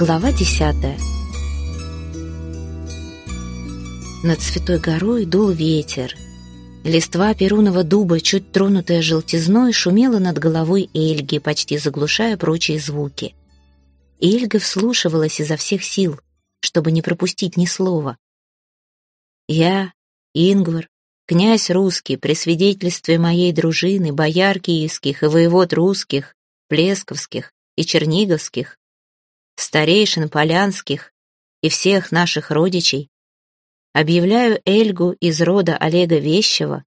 Глава десятая. Над Святой горой дул ветер. Листва перуного дуба, чуть тронутая желтизной, шумела над головой Эльги, почти заглушая прочие звуки. Эльга вслушивалась изо всех сил, чтобы не пропустить ни слова. «Я, Ингвар, князь русский, при свидетельстве моей дружины, бояр киевских и воевод русских, плесковских и черниговских, старейшин полянских и всех наших родичей, объявляю Эльгу из рода Олега Вещева,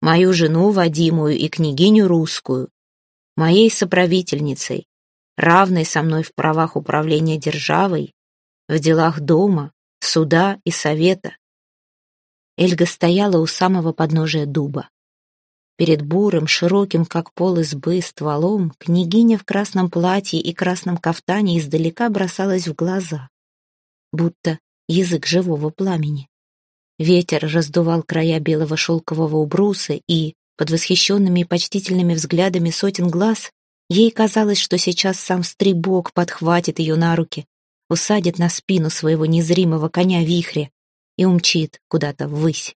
мою жену Вадимую и княгиню русскую, моей соправительницей, равной со мной в правах управления державой, в делах дома, суда и совета. Эльга стояла у самого подножия дуба. Перед бурым, широким, как пол избы, стволом, княгиня в красном платье и красном кафтане издалека бросалась в глаза, будто язык живого пламени. Ветер раздувал края белого шелкового убруса, и, под восхищенными и почтительными взглядами сотен глаз, ей казалось, что сейчас сам стрибок подхватит ее на руки, усадит на спину своего незримого коня вихря и умчит куда-то ввысь.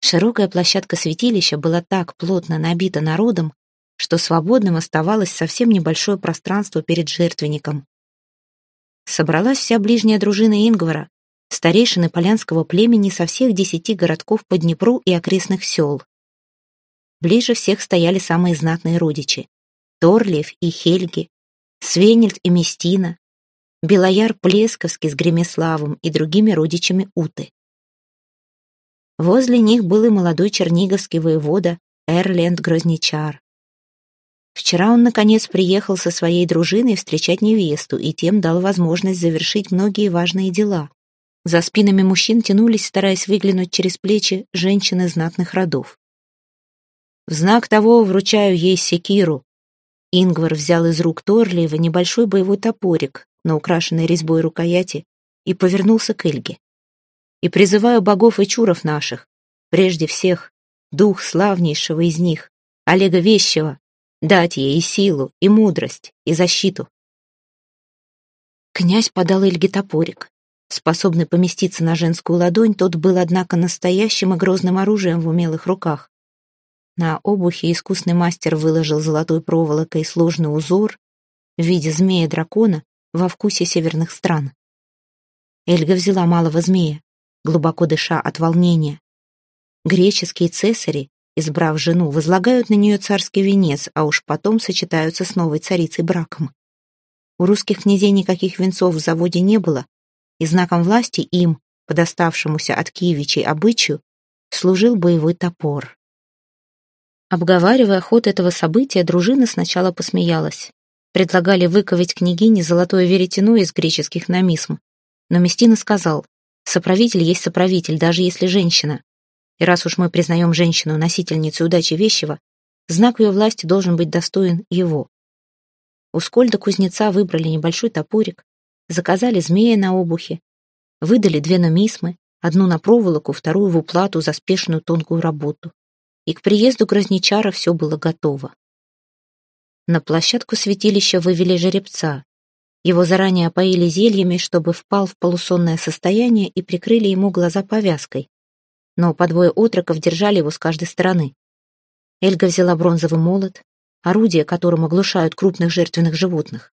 Широкая площадка святилища была так плотно набита народом, что свободным оставалось совсем небольшое пространство перед жертвенником. Собралась вся ближняя дружина Ингвара, старейшины полянского племени со всех десяти городков по Днепру и окрестных сел. Ближе всех стояли самые знатные родичи — Торлиев и Хельги, Свенельд и Местина, Белояр Плесковский с Гремеславом и другими родичами Уты. Возле них был и молодой черниговский воевода Эрленд Грозничар. Вчера он, наконец, приехал со своей дружиной встречать невесту и тем дал возможность завершить многие важные дела. За спинами мужчин тянулись, стараясь выглянуть через плечи женщины знатных родов. В знак того вручаю ей секиру. Ингвар взял из рук Торлиева небольшой боевой топорик на украшенной резьбой рукояти и повернулся к Эльге и призываю богов и чуров наших, прежде всех, дух славнейшего из них, Олега Вещего, дать ей и силу, и мудрость, и защиту. Князь подал Эльге топорик. Способный поместиться на женскую ладонь, тот был, однако, настоящим и грозным оружием в умелых руках. На обухе искусный мастер выложил золотой проволокой сложный узор в виде змея-дракона во вкусе северных стран. Эльга взяла малого змея, глубоко дыша от волнения. Греческие цесари, избрав жену, возлагают на нее царский венец, а уж потом сочетаются с новой царицей браком. У русских князей никаких венцов в заводе не было, и знаком власти им, подоставшемуся от киевичей обычаю, служил боевой топор. Обговаривая ход этого события, дружина сначала посмеялась. Предлагали выковать княгине золотое веретено из греческих намисм. Но Местина сказал, Соправитель есть соправитель, даже если женщина. И раз уж мы признаем женщину носительницей удачи вещего, знак ее власти должен быть достоин его. У Скольда кузнеца выбрали небольшой топорик, заказали змея на обухе, выдали две номисмы, одну на проволоку, вторую в уплату за спешную тонкую работу. И к приезду Грозничара все было готово. На площадку святилища вывели жеребца, его заранее опоили зельями, чтобы впал в полусонное состояние и прикрыли ему глаза повязкой. Но по двое отроков держали его с каждой стороны. Эльга взяла бронзовый молот, орудие которым оглушают крупных жертвенных животных.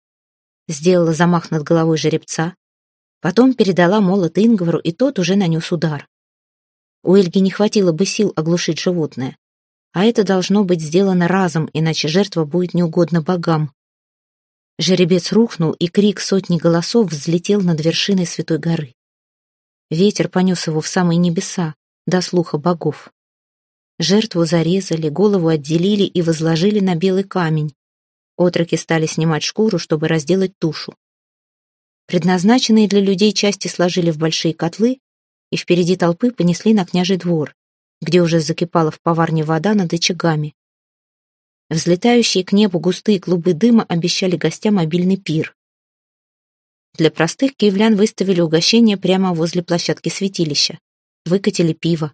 Сделала замах над головой жеребца, потом передала молот Ингвару, и тот уже нанес удар. У Эльги не хватило бы сил оглушить животное. А это должно быть сделано разом, иначе жертва будет неугодна богам. Жеребец рухнул, и крик сотни голосов взлетел над вершиной Святой горы. Ветер понес его в самые небеса, до слуха богов. Жертву зарезали, голову отделили и возложили на белый камень. Отроки стали снимать шкуру, чтобы разделать тушу. Предназначенные для людей части сложили в большие котлы и впереди толпы понесли на княжий двор, где уже закипала в поварне вода над очагами. Взлетающие к небу густые клубы дыма обещали гостям обильный пир. Для простых киевлян выставили угощение прямо возле площадки святилища. Выкатили пиво.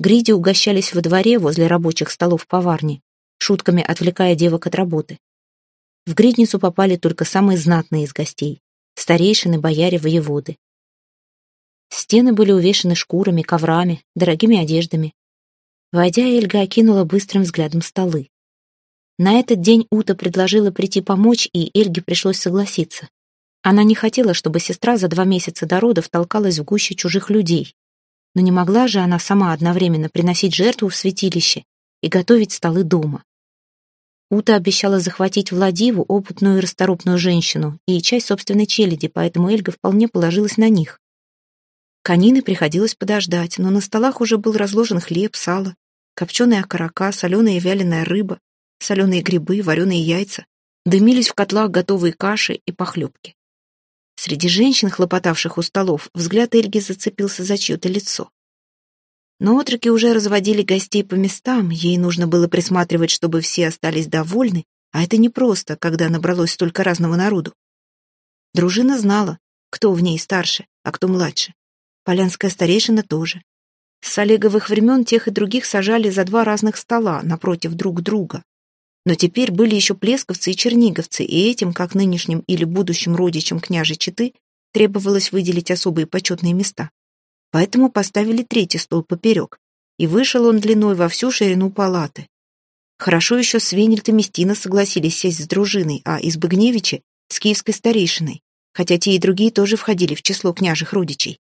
Гриди угощались во дворе возле рабочих столов поварни, шутками отвлекая девок от работы. В гридницу попали только самые знатные из гостей — старейшины, бояре, воеводы. Стены были увешаны шкурами, коврами, дорогими одеждами. Войдя, Эльга окинула быстрым взглядом столы. На этот день Ута предложила прийти помочь, и Эльге пришлось согласиться. Она не хотела, чтобы сестра за два месяца до родов толкалась в гуще чужих людей. Но не могла же она сама одновременно приносить жертву в святилище и готовить столы дома. Ута обещала захватить Владиву, опытную и расторопную женщину, и часть собственной челяди, поэтому Эльга вполне положилась на них. Конины приходилось подождать, но на столах уже был разложен хлеб, сало, копченая окорока, соленая и вяленая рыба, соленые грибы, вареные яйца. Дымились в котлах готовые каши и похлебки. Среди женщин, хлопотавших у столов, взгляд Эльги зацепился за чье-то лицо. Но отроки уже разводили гостей по местам, ей нужно было присматривать, чтобы все остались довольны, а это непросто, когда набралось столько разного народу. Дружина знала, кто в ней старше, а кто младше. Полянская старейшина тоже. С Олеговых времен тех и других сажали за два разных стола, напротив друг друга. Но теперь были еще плесковцы и черниговцы, и этим, как нынешним или будущим родичам княжей Читы, требовалось выделить особые почетные места. Поэтому поставили третий стол поперек, и вышел он длиной во всю ширину палаты. Хорошо еще Свенельд и Местина согласились сесть с дружиной, а Избыгневичи — с киевской старейшиной, хотя те и другие тоже входили в число княжих родичей.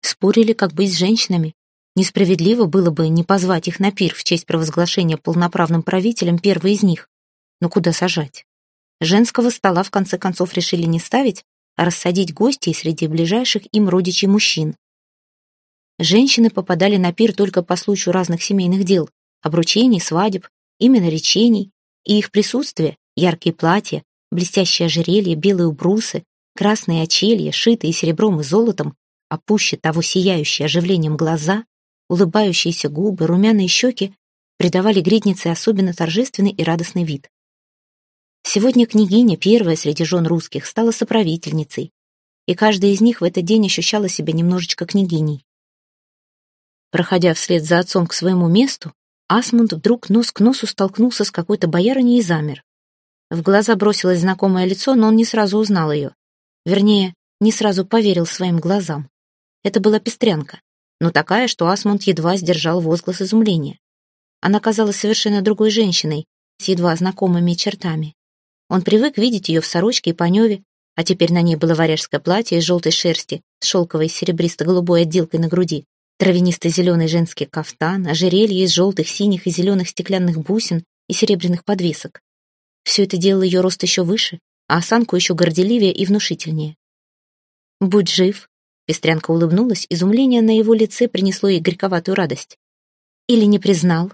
Спорили, как быть с женщинами. Несправедливо было бы не позвать их на пир в честь провозглашения полноправным правителем первой из них. Но куда сажать? Женского стола в конце концов решили не ставить, а рассадить гостей среди ближайших им родичей мужчин. Женщины попадали на пир только по случаю разных семейных дел, обручений, свадеб, именно речений, и их присутствие, яркие платья, блестящие ожерелья, белые убрусы, красные очелья, шитые серебром и золотом, а пуще того сияющие оживлением глаза, улыбающиеся губы, румяные щеки придавали гриднице особенно торжественный и радостный вид. Сегодня княгиня, первая среди жен русских, стала соправительницей, и каждая из них в этот день ощущала себя немножечко княгиней. Проходя вслед за отцом к своему месту, Асмунд вдруг нос к носу столкнулся с какой-то боярыней и замер. В глаза бросилось знакомое лицо, но он не сразу узнал ее. Вернее, не сразу поверил своим глазам. Это была пестрянка, но такая, что Асмунд едва сдержал возглас изумления. Она казалась совершенно другой женщиной, с едва знакомыми чертами. Он привык видеть ее в сорочке и паневе, а теперь на ней было варяжское платье из желтой шерсти с шелковой серебристо-голубой отделкой на груди, травянисто-зеленый женский кафтан, ожерелье из желтых, синих и зеленых стеклянных бусин и серебряных подвесок. Все это делало ее рост еще выше, а осанку еще горделивее и внушительнее. «Будь жив», Пестрянка улыбнулась, изумление на его лице принесло ей горьковатую радость. Или не признал.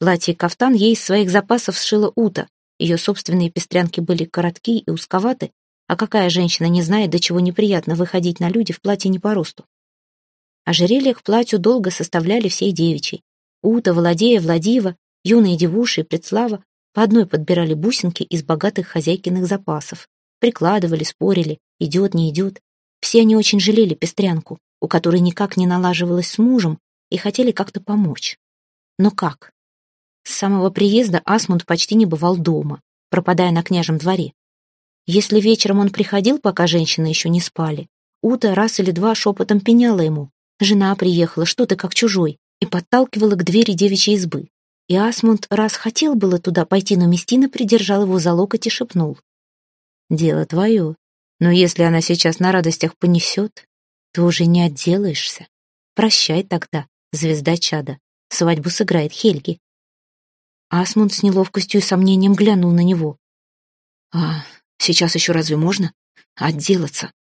Платье и кафтан ей из своих запасов сшила Ута. Ее собственные пестрянки были коротки и узковаты, а какая женщина не знает, до чего неприятно выходить на люди в платье не по росту. Ожерелье к платью долго составляли всей девичьей. Ута, Владея, Владива, юные девуши и Предслава по одной подбирали бусинки из богатых хозяйкиных запасов. Прикладывали, спорили, идет, не идет. Все они очень жалели пестрянку, у которой никак не налаживалось с мужем, и хотели как-то помочь. Но как? С самого приезда Асмунд почти не бывал дома, пропадая на княжем дворе. Если вечером он приходил, пока женщины еще не спали, Ута раз или два шепотом пеняла ему. Жена приехала, что ты как чужой, и подталкивала к двери девичьей избы. И Асмунд раз хотел было туда пойти, но Местина придержал его за локоть и шепнул. «Дело твое. Но если она сейчас на радостях понесет, то уже не отделаешься. Прощай тогда, звезда чада. Свадьбу сыграет Хельги. Асмунд с неловкостью и сомнением глянул на него. «А сейчас еще разве можно? Отделаться?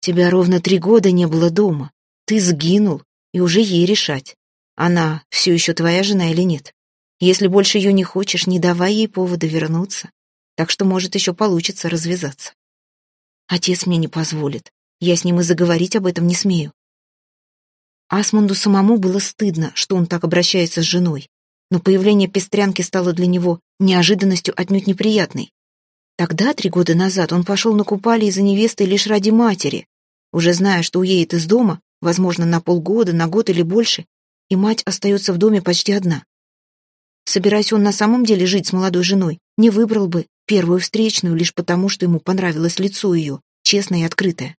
Тебя ровно три года не было дома. Ты сгинул, и уже ей решать. Она все еще твоя жена или нет. Если больше ее не хочешь, не давай ей повода вернуться. Так что, может, еще получится развязаться. Отец мне не позволит. Я с ним и заговорить об этом не смею. Асмунду самому было стыдно, что он так обращается с женой, но появление пестрянки стало для него неожиданностью отнюдь неприятной. Тогда, три года назад, он пошел на купали из-за невесты лишь ради матери, уже зная, что уедет из дома, возможно, на полгода, на год или больше, и мать остается в доме почти одна. Собираясь он на самом деле жить с молодой женой, не выбрал бы, первую встречную лишь потому, что ему понравилось лицо ее, честное и открытое.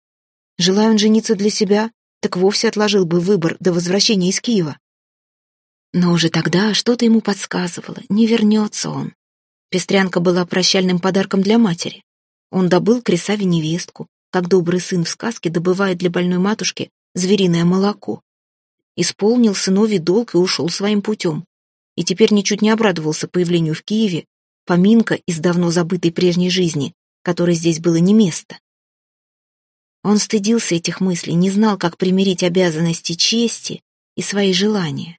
Желая он жениться для себя, так вовсе отложил бы выбор до возвращения из Киева. Но уже тогда что-то ему подсказывало, не вернется он. Пестрянка была прощальным подарком для матери. Он добыл к Рисаве невестку, как добрый сын в сказке добывает для больной матушки звериное молоко. Исполнил сыновий долг и ушел своим путем. И теперь ничуть не обрадовался появлению в Киеве, поминка из давно забытой прежней жизни, которой здесь было не место. Он стыдился этих мыслей, не знал, как примирить обязанности чести и свои желания.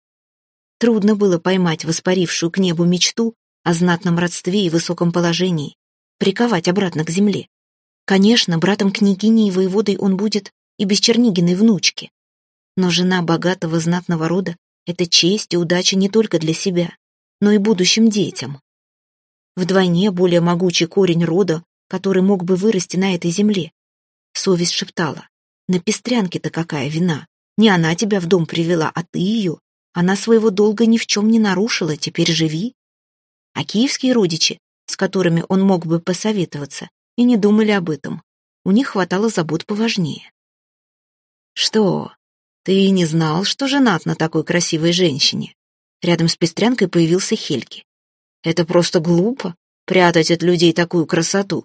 Трудно было поймать воспарившую к небу мечту о знатном родстве и высоком положении, приковать обратно к земле. Конечно, братом княгини и воеводой он будет и без Чернигиной внучки. Но жена богатого знатного рода — это честь и удача не только для себя, но и будущим детям. Вдвойне более могучий корень рода, который мог бы вырасти на этой земле. Совесть шептала, на пестрянке-то какая вина? Не она тебя в дом привела, а ты ее. Она своего долга ни в чем не нарушила, теперь живи. А киевские родичи, с которыми он мог бы посоветоваться, и не думали об этом. У них хватало забот поважнее. «Что, ты и не знал, что женат на такой красивой женщине?» Рядом с пестрянкой появился Хельки. «Это просто глупо, прятать от людей такую красоту.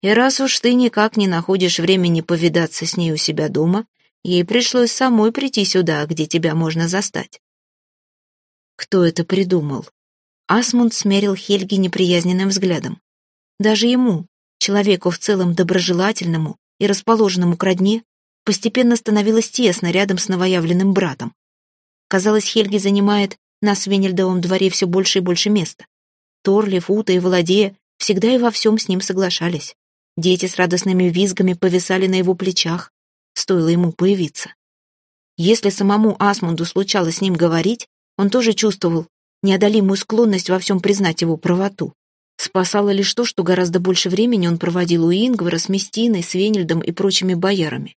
И раз уж ты никак не находишь времени повидаться с ней у себя дома, ей пришлось самой прийти сюда, где тебя можно застать. Кто это придумал? Асмунд смерил Хельги неприязненным взглядом. Даже ему, человеку в целом доброжелательному и расположенному к родне, постепенно становилось тесно рядом с новоявленным братом. Казалось, Хельги занимает на Свенельдовом дворе все больше и больше места. Торлив, Ута и Володея всегда и во всем с ним соглашались. Дети с радостными визгами повисали на его плечах, стоило ему появиться. Если самому Асмунду случалось с ним говорить, он тоже чувствовал неодолимую склонность во всем признать его правоту. Спасало лишь то, что гораздо больше времени он проводил у Ингвара с Местиной, Свенельдом и прочими боярами.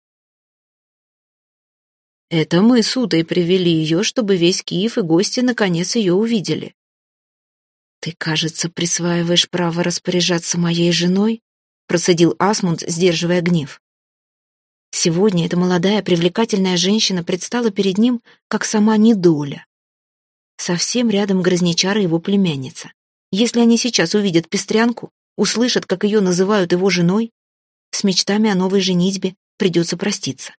Это мы с Удой привели ее, чтобы весь Киев и гости наконец ее увидели. «Ты, кажется, присваиваешь право распоряжаться моей женой?» процедил Асмунд, сдерживая гнев. Сегодня эта молодая привлекательная женщина предстала перед ним, как сама недоля. Совсем рядом Грозничар его племянница. Если они сейчас увидят пестрянку, услышат, как ее называют его женой, с мечтами о новой женитьбе придется проститься.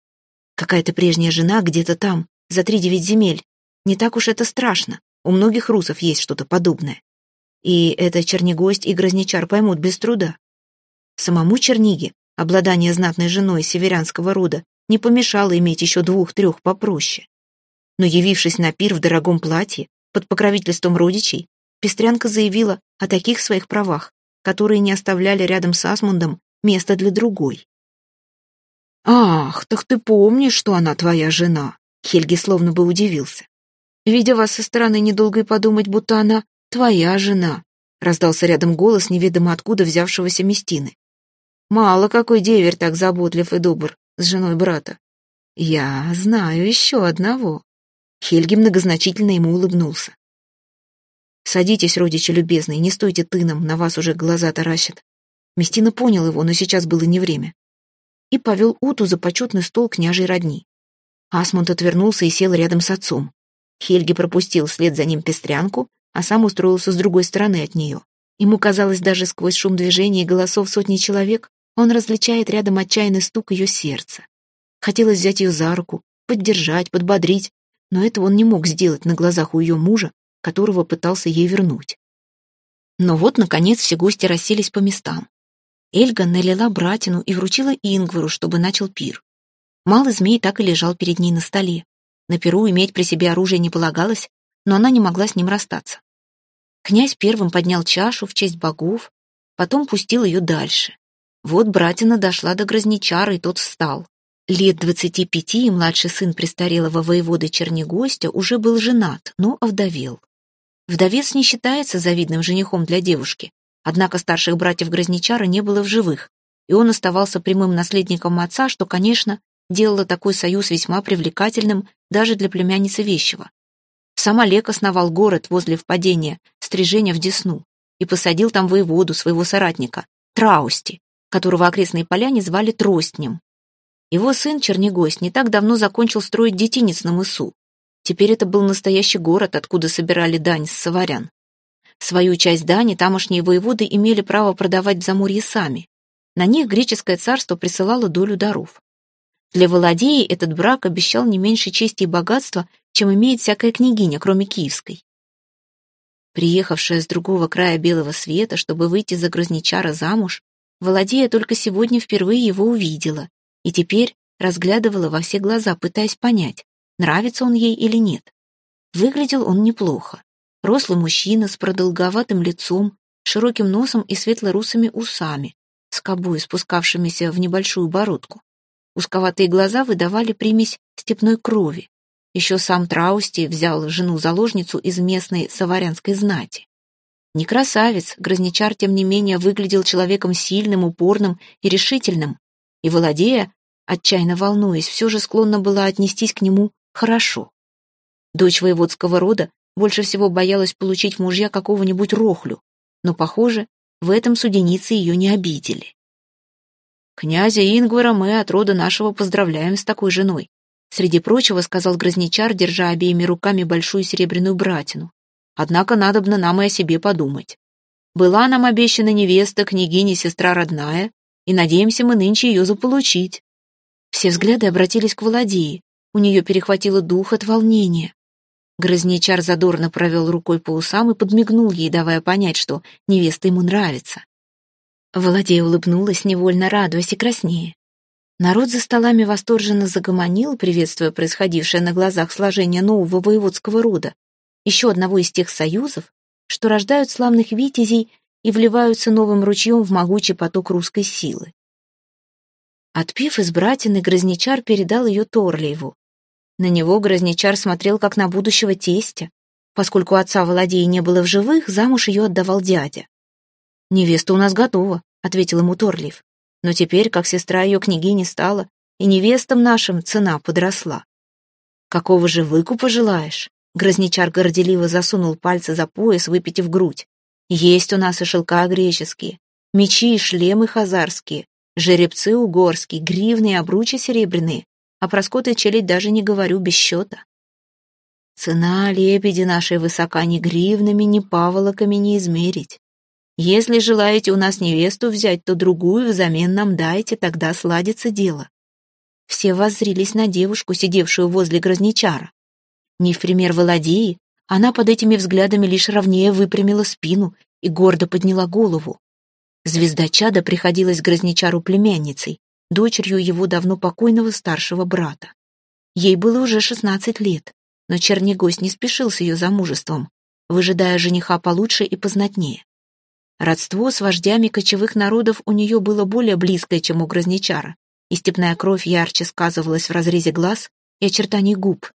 Какая-то прежняя жена где-то там, за три девять земель. Не так уж это страшно. У многих русов есть что-то подобное. И это Чернигость и Грозничар поймут без труда. Самому Черниге обладание знатной женой северянского рода не помешало иметь еще двух-трех попроще. Но явившись на пир в дорогом платье, под покровительством родичей, Пестрянка заявила о таких своих правах, которые не оставляли рядом с Асмундом места для другой. «Ах, так ты помнишь, что она твоя жена?» Хельги словно бы удивился. «Видя вас со стороны, недолго и подумать, будто она твоя жена», раздался рядом голос неведомо откуда взявшегося Местины. «Мало какой деверь так заботлив и добр с женой брата. Я знаю еще одного». Хельги многозначительно ему улыбнулся. «Садитесь, родичи любезные, не стойте тыном, на вас уже глаза таращат». Местина понял его, но сейчас было не время. И повел Уту за почетный стол княжей родни. Асмунд отвернулся и сел рядом с отцом. Хельги пропустил вслед за ним пестрянку, а сам устроился с другой стороны от нее. Ему казалось, даже сквозь шум движения и голосов сотни человек, он различает рядом отчаянный стук ее сердца. Хотелось взять ее за руку, поддержать, подбодрить, но этого он не мог сделать на глазах у ее мужа, которого пытался ей вернуть. Но вот, наконец, все гости расселись по местам. Эльга налила братину и вручила Ингвару, чтобы начал пир. Малый змей так и лежал перед ней на столе. На пиру иметь при себе оружие не полагалось, но она не могла с ним расстаться. Князь первым поднял чашу в честь богов, потом пустил ее дальше. Вот братина дошла до Грозничара, и тот встал. Лет двадцати пяти младший сын престарелого воеводы Чернигостя уже был женат, но овдовел. Вдовец не считается завидным женихом для девушки, однако старших братьев Грозничара не было в живых, и он оставался прямым наследником отца, что, конечно, делало такой союз весьма привлекательным даже для племянницы Вещего. Сам Олег основал город возле впадения, стрижения в Десну, и посадил там воеводу, своего соратника, Траусти, которого окрестные поляне звали Тростнем. Его сын, Чернегость, не так давно закончил строить детинец на мысу. Теперь это был настоящий город, откуда собирали дань с саварян. Свою часть дани тамошние воеводы имели право продавать в Заморье сами. На них греческое царство присылало долю даров. Для Володеи этот брак обещал не меньше чести и богатства, чем имеет всякая княгиня, кроме киевской. Приехавшая с другого края белого света, чтобы выйти за Грозничара замуж, Володея только сегодня впервые его увидела и теперь разглядывала во все глаза, пытаясь понять, нравится он ей или нет. Выглядел он неплохо. Рослый мужчина с продолговатым лицом, широким носом и светло-русыми усами, с кобой, спускавшимися в небольшую бородку. Узковатые глаза выдавали примесь степной крови. Еще сам Траусти взял жену-заложницу из местной саварянской знати. Не красавец, Грозничар, тем не менее, выглядел человеком сильным, упорным и решительным, и Володея, отчаянно волнуясь, все же склонна была отнестись к нему хорошо. Дочь воеводского рода больше всего боялась получить мужья какого-нибудь рохлю, но, похоже, в этом суденицы ее не обидели. «Князя Ингвара мы от рода нашего поздравляем с такой женой», среди прочего сказал Грозничар, держа обеими руками большую серебряную братину. «Однако надобно нам и о себе подумать. Была нам обещана невеста, княгиня, сестра родная, и надеемся мы нынче ее заполучить». Все взгляды обратились к Володее. У нее перехватило дух от волнения. Грозничар задорно провел рукой по усам и подмигнул ей, давая понять, что невеста ему нравится. Володея улыбнулась, невольно радуясь и краснее. Народ за столами восторженно загомонил, приветствуя происходившее на глазах сложение нового воеводского рода, еще одного из тех союзов, что рождают славных витязей и вливаются новым ручьем в могучий поток русской силы. Отпив из братины, Грозничар передал ее Торлиеву, на него Грозничар смотрел как на будущего тестя. Поскольку отца Володея не было в живых, замуж ее отдавал дядя. «Невеста у нас готова», — ответил ему Торлиев. «Но теперь, как сестра ее княгини стала, и невестам нашим цена подросла». «Какого же выкупа желаешь?» Грозничар горделиво засунул пальцы за пояс, выпитив грудь. «Есть у нас и шелка греческие, мечи и шлемы хазарские, жеребцы угорские, гривны и обручи серебряные, а про скот и челядь даже не говорю без счета. Цена лебеди нашей высока ни гривнами, ни паволоками не измерить. Если желаете у нас невесту взять, то другую взамен нам дайте, тогда сладится дело. Все воззрились на девушку, сидевшую возле грозничара. Не в пример Володеи, она под этими взглядами лишь ровнее выпрямила спину и гордо подняла голову. Звезда чада приходилась грозничару племянницей, дочерью его давно покойного старшего брата. Ей было уже 16 лет, но Чернигось не спешил с ее замужеством, выжидая жениха получше и познатнее. Родство с вождями кочевых народов у нее было более близкое, чем у Грозничара, и степная кровь ярче сказывалась в разрезе глаз и очертаний губ.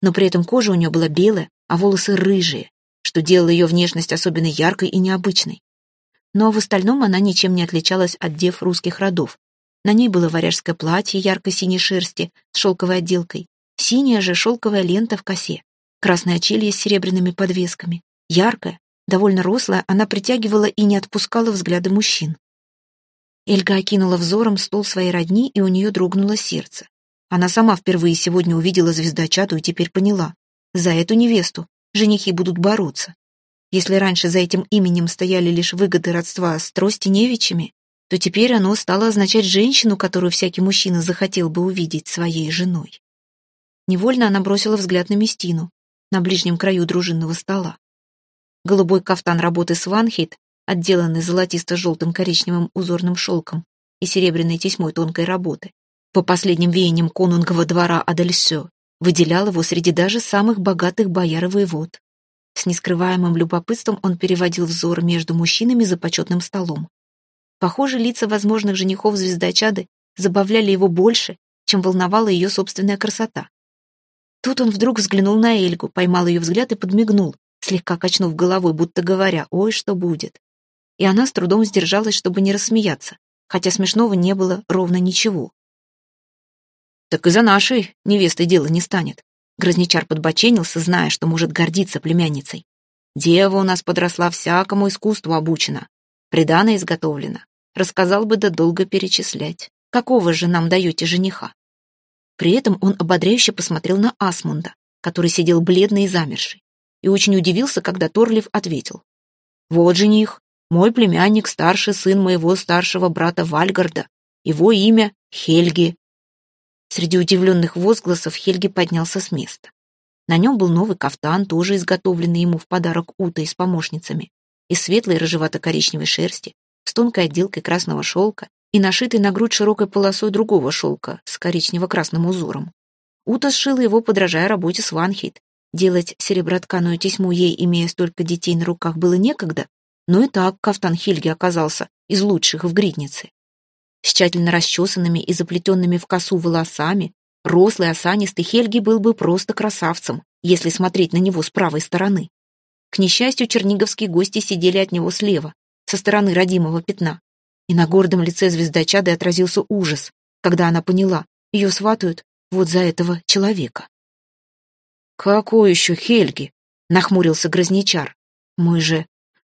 Но при этом кожа у нее была белая, а волосы рыжие, что делало ее внешность особенно яркой и необычной. Но в остальном она ничем не отличалась от дев русских родов, на ней было варяжское платье ярко-синей шерсти с шелковой отделкой, синяя же шелковая лента в косе, красная челья с серебряными подвесками. Яркая, довольно рослая, она притягивала и не отпускала взгляды мужчин. Эльга окинула взором стол своей родни, и у нее дрогнуло сердце. Она сама впервые сегодня увидела звездочату и теперь поняла. За эту невесту женихи будут бороться. Если раньше за этим именем стояли лишь выгоды родства с Тростеневичами, то теперь оно стало означать женщину, которую всякий мужчина захотел бы увидеть своей женой. Невольно она бросила взгляд на Местину, на ближнем краю дружинного стола. Голубой кафтан работы Сванхейт, отделанный золотисто-желтым коричневым узорным шелком и серебряной тесьмой тонкой работы, по последним веяниям конунгового двора Адельсё, выделял его среди даже самых богатых бояр и воевод. С нескрываемым любопытством он переводил взор между мужчинами за почетным столом. Похоже, лица возможных женихов звездочады забавляли его больше, чем волновала ее собственная красота. Тут он вдруг взглянул на Эльгу, поймал ее взгляд и подмигнул, слегка качнув головой, будто говоря «Ой, что будет?». И она с трудом сдержалась, чтобы не рассмеяться, хотя смешного не было ровно ничего. «Так и за нашей невестой дело не станет», Грозничар подбоченился, зная, что может гордиться племянницей. Дева у нас подросла всякому искусству обучена. Придано изготовлено. Рассказал бы да долго перечислять. Какого же нам даете жениха?» При этом он ободряюще посмотрел на Асмунда, который сидел бледный и замерший, и очень удивился, когда Торлив ответил. «Вот жених, мой племянник, старший сын моего старшего брата Вальгарда. Его имя Хельги». Среди удивленных возгласов Хельги поднялся с места. На нем был новый кафтан, тоже изготовленный ему в подарок Утой с помощницами, из светлой рыжевато-коричневой шерсти, с тонкой отделкой красного шелка и нашитый на грудь широкой полосой другого шелка с коричнево-красным узором. Ута сшила его, подражая работе Сванхейт. Делать серебротканую тесьму ей, имея столько детей на руках, было некогда, но и так кафтан Хильги оказался из лучших в гриднице. С тщательно расчесанными и заплетенными в косу волосами, рослый осанистый Хельги был бы просто красавцем, если смотреть на него с правой стороны. К несчастью, черниговские гости сидели от него слева, со стороны родимого пятна. И на гордом лице звездочады отразился ужас, когда она поняла, ее сватают вот за этого человека. «Какой еще Хельги?» — нахмурился Грозничар. «Мы же...»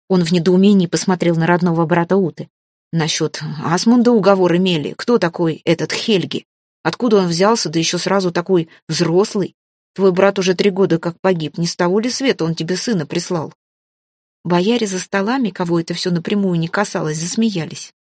Он в недоумении посмотрел на родного брата Уты. «Насчет Асмунда уговор имели. Кто такой этот Хельги? Откуда он взялся, да еще сразу такой взрослый? Твой брат уже три года как погиб. Не с того ли света он тебе сына прислал?» Бояре за столами, кого это все напрямую не касалось, засмеялись.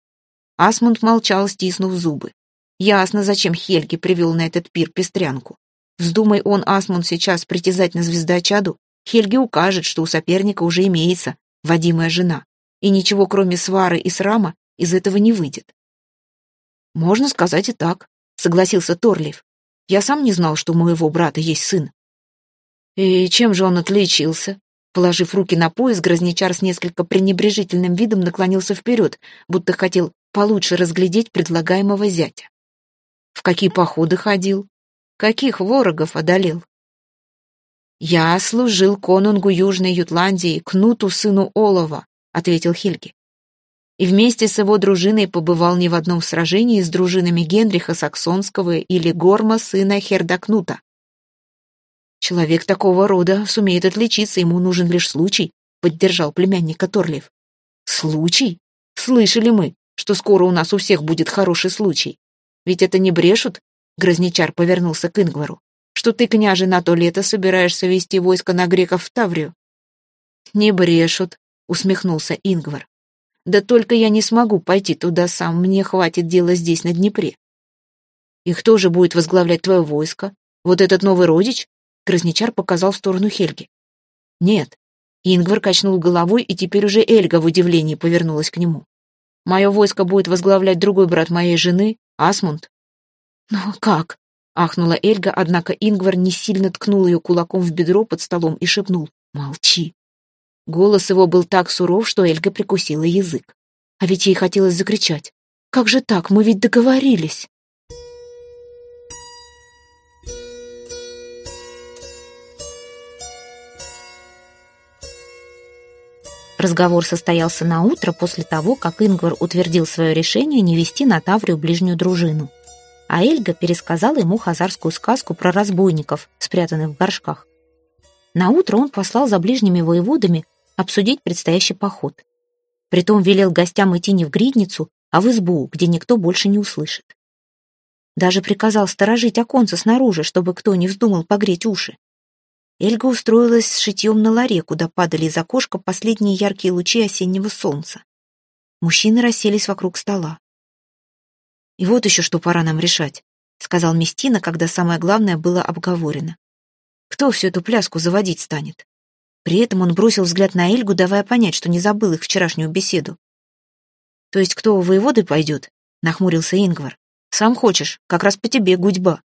Асмунд молчал, стиснув зубы. Ясно, зачем Хельги привел на этот пир пестрянку. Вздумай он, Асмунд, сейчас притязать на звездочаду, Хельги укажет, что у соперника уже имеется водимая жена, и ничего, кроме свары и срама, из этого не выйдет. «Можно сказать и так», — согласился Торлив. «Я сам не знал, что у моего брата есть сын». «И чем же он отличился?» Положив руки на пояс, Грозничар с несколько пренебрежительным видом наклонился вперед, будто хотел получше разглядеть предлагаемого зятя. В какие походы ходил? Каких ворогов одолел? «Я служил конунгу Южной Ютландии, Кнуту, сыну Олова», — ответил Хельги. И вместе с его дружиной побывал не в одном сражении с дружинами Генриха Саксонского или Горма, сына Хердакнута. Человек такого рода сумеет отличиться, ему нужен лишь случай, поддержал племянника Торлиев. Случай? Слышали мы, что скоро у нас у всех будет хороший случай. Ведь это не брешут, Грозничар повернулся к Ингвару, что ты, княже, на то лето собираешься вести войско на греков в Таврию. Не брешут, усмехнулся Ингвар. Да только я не смогу пойти туда сам, мне хватит дела здесь, на Днепре. И кто же будет возглавлять твое войско? Вот этот новый родич? Красничар показал в сторону Хельги. «Нет». Ингвар качнул головой, и теперь уже Эльга в удивлении повернулась к нему. «Мое войско будет возглавлять другой брат моей жены, Асмунд». «Но как?» — ахнула Эльга, однако Ингвар не сильно ткнул ее кулаком в бедро под столом и шепнул «Молчи». Голос его был так суров, что Эльга прикусила язык. А ведь ей хотелось закричать. «Как же так? Мы ведь договорились!» Разговор состоялся на утро после того, как Ингвар утвердил свое решение не вести на Таврию ближнюю дружину. А Эльга пересказала ему хазарскую сказку про разбойников, спрятанных в горшках. На утро он послал за ближними воеводами обсудить предстоящий поход. Притом велел гостям идти не в гридницу, а в избу, где никто больше не услышит. Даже приказал сторожить оконца снаружи, чтобы кто не вздумал погреть уши. Эльга устроилась с шитьем на ларе, куда падали из окошка последние яркие лучи осеннего солнца. Мужчины расселись вокруг стола. «И вот еще что пора нам решать», — сказал Местина, когда самое главное было обговорено. «Кто всю эту пляску заводить станет?» При этом он бросил взгляд на Эльгу, давая понять, что не забыл их вчерашнюю беседу. «То есть кто воеводы пойдет?» — нахмурился Ингвар. «Сам хочешь, как раз по тебе гудьба».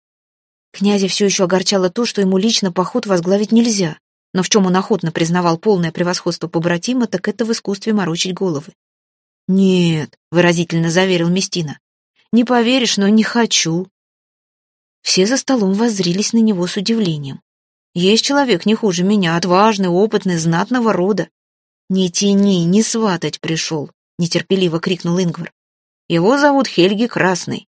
Князя все еще огорчало то, что ему лично поход возглавить нельзя, но в чем он охотно признавал полное превосходство побратима, так это в искусстве морочить головы. «Нет», — выразительно заверил Местина, — «не поверишь, но не хочу». Все за столом воззрились на него с удивлением. «Есть человек не хуже меня, отважный, опытный, знатного рода». «Не тяни, не сватать пришел», — нетерпеливо крикнул Ингвар. «Его зовут Хельги Красный.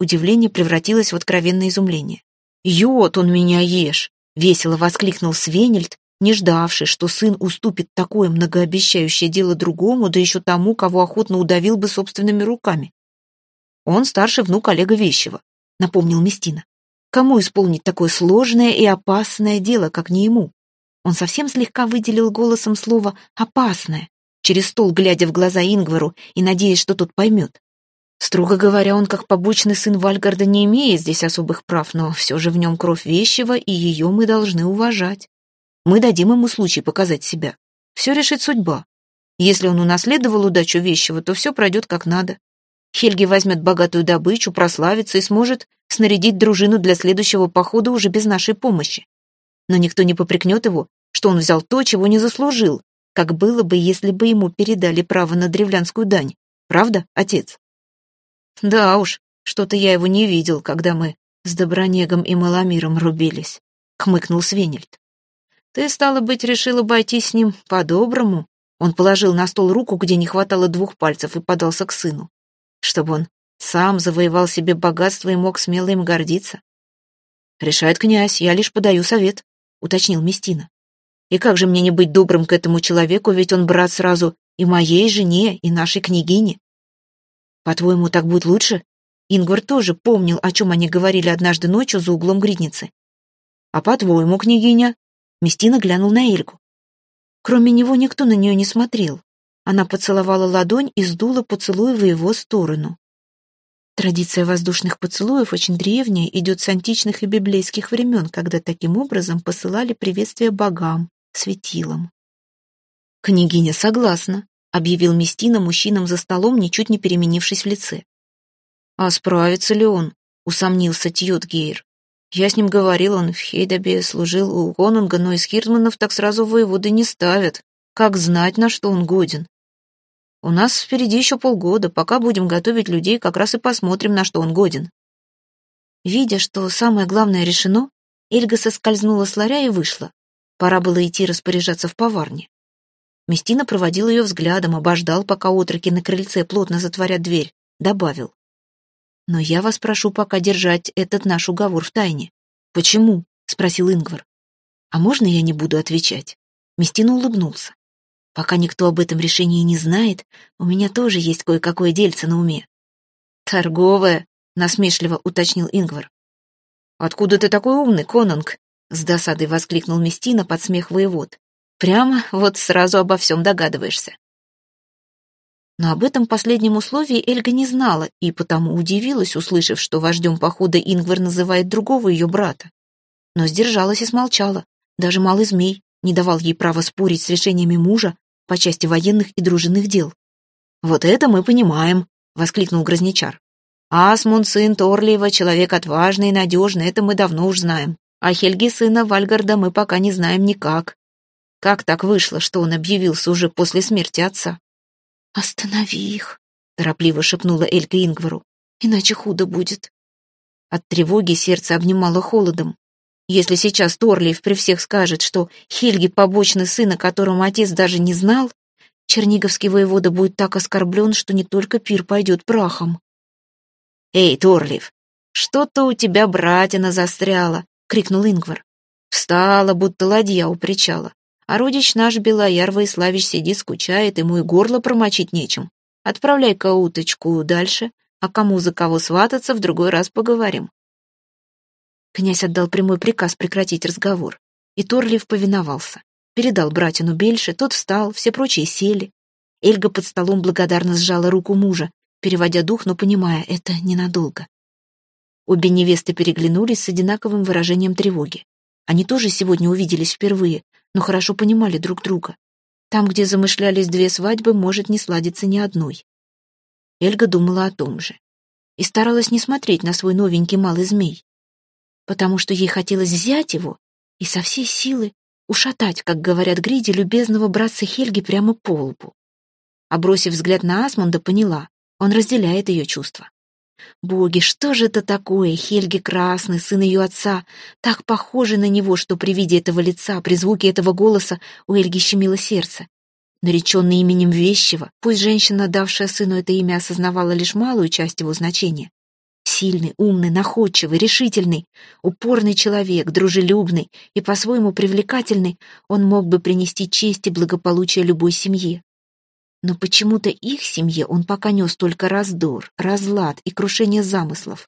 Удивление превратилось в откровенное изумление. «Йод, он меня ешь!» — весело воскликнул Свенельд, не ждавший, что сын уступит такое многообещающее дело другому, да еще тому, кого охотно удавил бы собственными руками. Он старший внук Олега Вещева, напомнил Местина. Кому исполнить такое сложное и опасное дело, как не ему? Он совсем слегка выделил голосом слово «опасное», через стол глядя в глаза Ингвару и надеясь, что тот поймет. Строго говоря, он как побочный сын Вальгарда не имеет здесь особых прав, но все же в нем кровь вещего, и ее мы должны уважать. Мы дадим ему случай показать себя. Все решит судьба. Если он унаследовал удачу вещего, то все пройдет как надо. Хельги возьмет богатую добычу, прославится и сможет снарядить дружину для следующего похода уже без нашей помощи. Но никто не попрекнет его, что он взял то, чего не заслужил, как было бы, если бы ему передали право на древлянскую дань. Правда, отец? Да уж, что-то я его не видел, когда мы с Добронегом и Маломиром рубились, хмыкнул Свенельд. Ты, стало быть, решил обойтись с ним по-доброму? Он положил на стол руку, где не хватало двух пальцев, и подался к сыну. Чтобы он сам завоевал себе богатство и мог смело им гордиться. «Решает князь, я лишь подаю совет», — уточнил Местина. «И как же мне не быть добрым к этому человеку, ведь он брат сразу и моей жене, и нашей княгине?» «По-твоему, так будет лучше?» Ингвар тоже помнил, о чем они говорили однажды ночью за углом гридницы. «А по-твоему, княгиня?» Местина глянул на Эльгу. Кроме него никто на нее не смотрел. Она поцеловала ладонь и сдула поцелуй в его сторону. Традиция воздушных поцелуев очень древняя, идет с античных и библейских времен, когда таким образом посылали приветствие богам, светилам. «Княгиня согласна», — объявил Местина мужчинам за столом, ничуть не переменившись в лице. «А справится ли он?» — усомнился Тьютгейр. Я с ним говорил, он в Хейдабе служил у Конунга, но из Хирдманов так сразу воеводы не ставят. Как знать, на что он годен? У нас впереди еще полгода, пока будем готовить людей, как раз и посмотрим, на что он годен. Видя, что самое главное решено, Эльга соскользнула с ларя и вышла. Пора было идти распоряжаться в поварне. Местина проводил ее взглядом, обождал, пока отроки на крыльце плотно затворят дверь, добавил. Но я вас прошу пока держать этот наш уговор в тайне. Почему? спросил Ингвар. А можно я не буду отвечать? Местина улыбнулся. Пока никто об этом решении не знает, у меня тоже есть кое-какое дельце на уме. Торговое, насмешливо уточнил Ингвар. Откуда ты такой умный, Конунг? С досадой воскликнул Местина под смех воевод. Прямо вот сразу обо всем догадываешься. Но об этом последнем условии Эльга не знала и потому удивилась, услышав, что вождем похода Ингвар называет другого ее брата. Но сдержалась и смолчала. Даже малый змей не давал ей права спорить с решениями мужа по части военных и дружинных дел. «Вот это мы понимаем», — воскликнул Грозничар. «Асмунд, сын Торлиева, человек отважный и надежный, это мы давно уж знаем. А Хельги, сына Вальгарда, мы пока не знаем никак. Как так вышло, что он объявился уже после смерти отца?» «Останови их», — торопливо шепнула Элька Ингвару, «иначе худо будет». От тревоги сердце обнимало холодом. Если сейчас Торлиев при всех скажет, что Хельги побочный сын, о котором отец даже не знал, Черниговский воевода будет так оскорблен, что не только пир пойдет прахом. «Эй, Торлиев, что-то у тебя братина застряла!» — крикнул Ингвар. Встала, будто ладья у причала. А родич наш Белояр Воиславич сидит, скучает, ему и горло промочить нечем. Отправляй-ка уточку дальше, а кому за кого свататься, в другой раз поговорим. Князь отдал прямой приказ прекратить разговор, и Торлиев повиновался. Передал братину Бельше, тот встал, все прочие сели. Эльга под столом благодарно сжала руку мужа, переводя дух, но понимая, это ненадолго. Обе невесты переглянулись с одинаковым выражением тревоги. Они тоже сегодня увиделись впервые, но хорошо понимали друг друга. Там, где замышлялись две свадьбы, может не сладиться ни одной. Эльга думала о том же. И старалась не смотреть на свой новенький малый змей, потому что ей хотелось взять его и со всей силы ушатать, как говорят Гриди, любезного братца Хельги прямо по лбу. А взгляд на Асмунда, поняла, он разделяет ее чувства. Боги, что же это такое? Хельги Красный, сын ее отца, так похожий на него, что при виде этого лица, при звуке этого голоса у Эльги щемило сердце. Нареченный именем Вещего, пусть женщина, давшая сыну это имя, осознавала лишь малую часть его значения. Сильный, умный, находчивый, решительный, упорный человек, дружелюбный и по-своему привлекательный, он мог бы принести честь и благополучие любой семье. Но почему-то их семье он пока нес только раздор, разлад и крушение замыслов.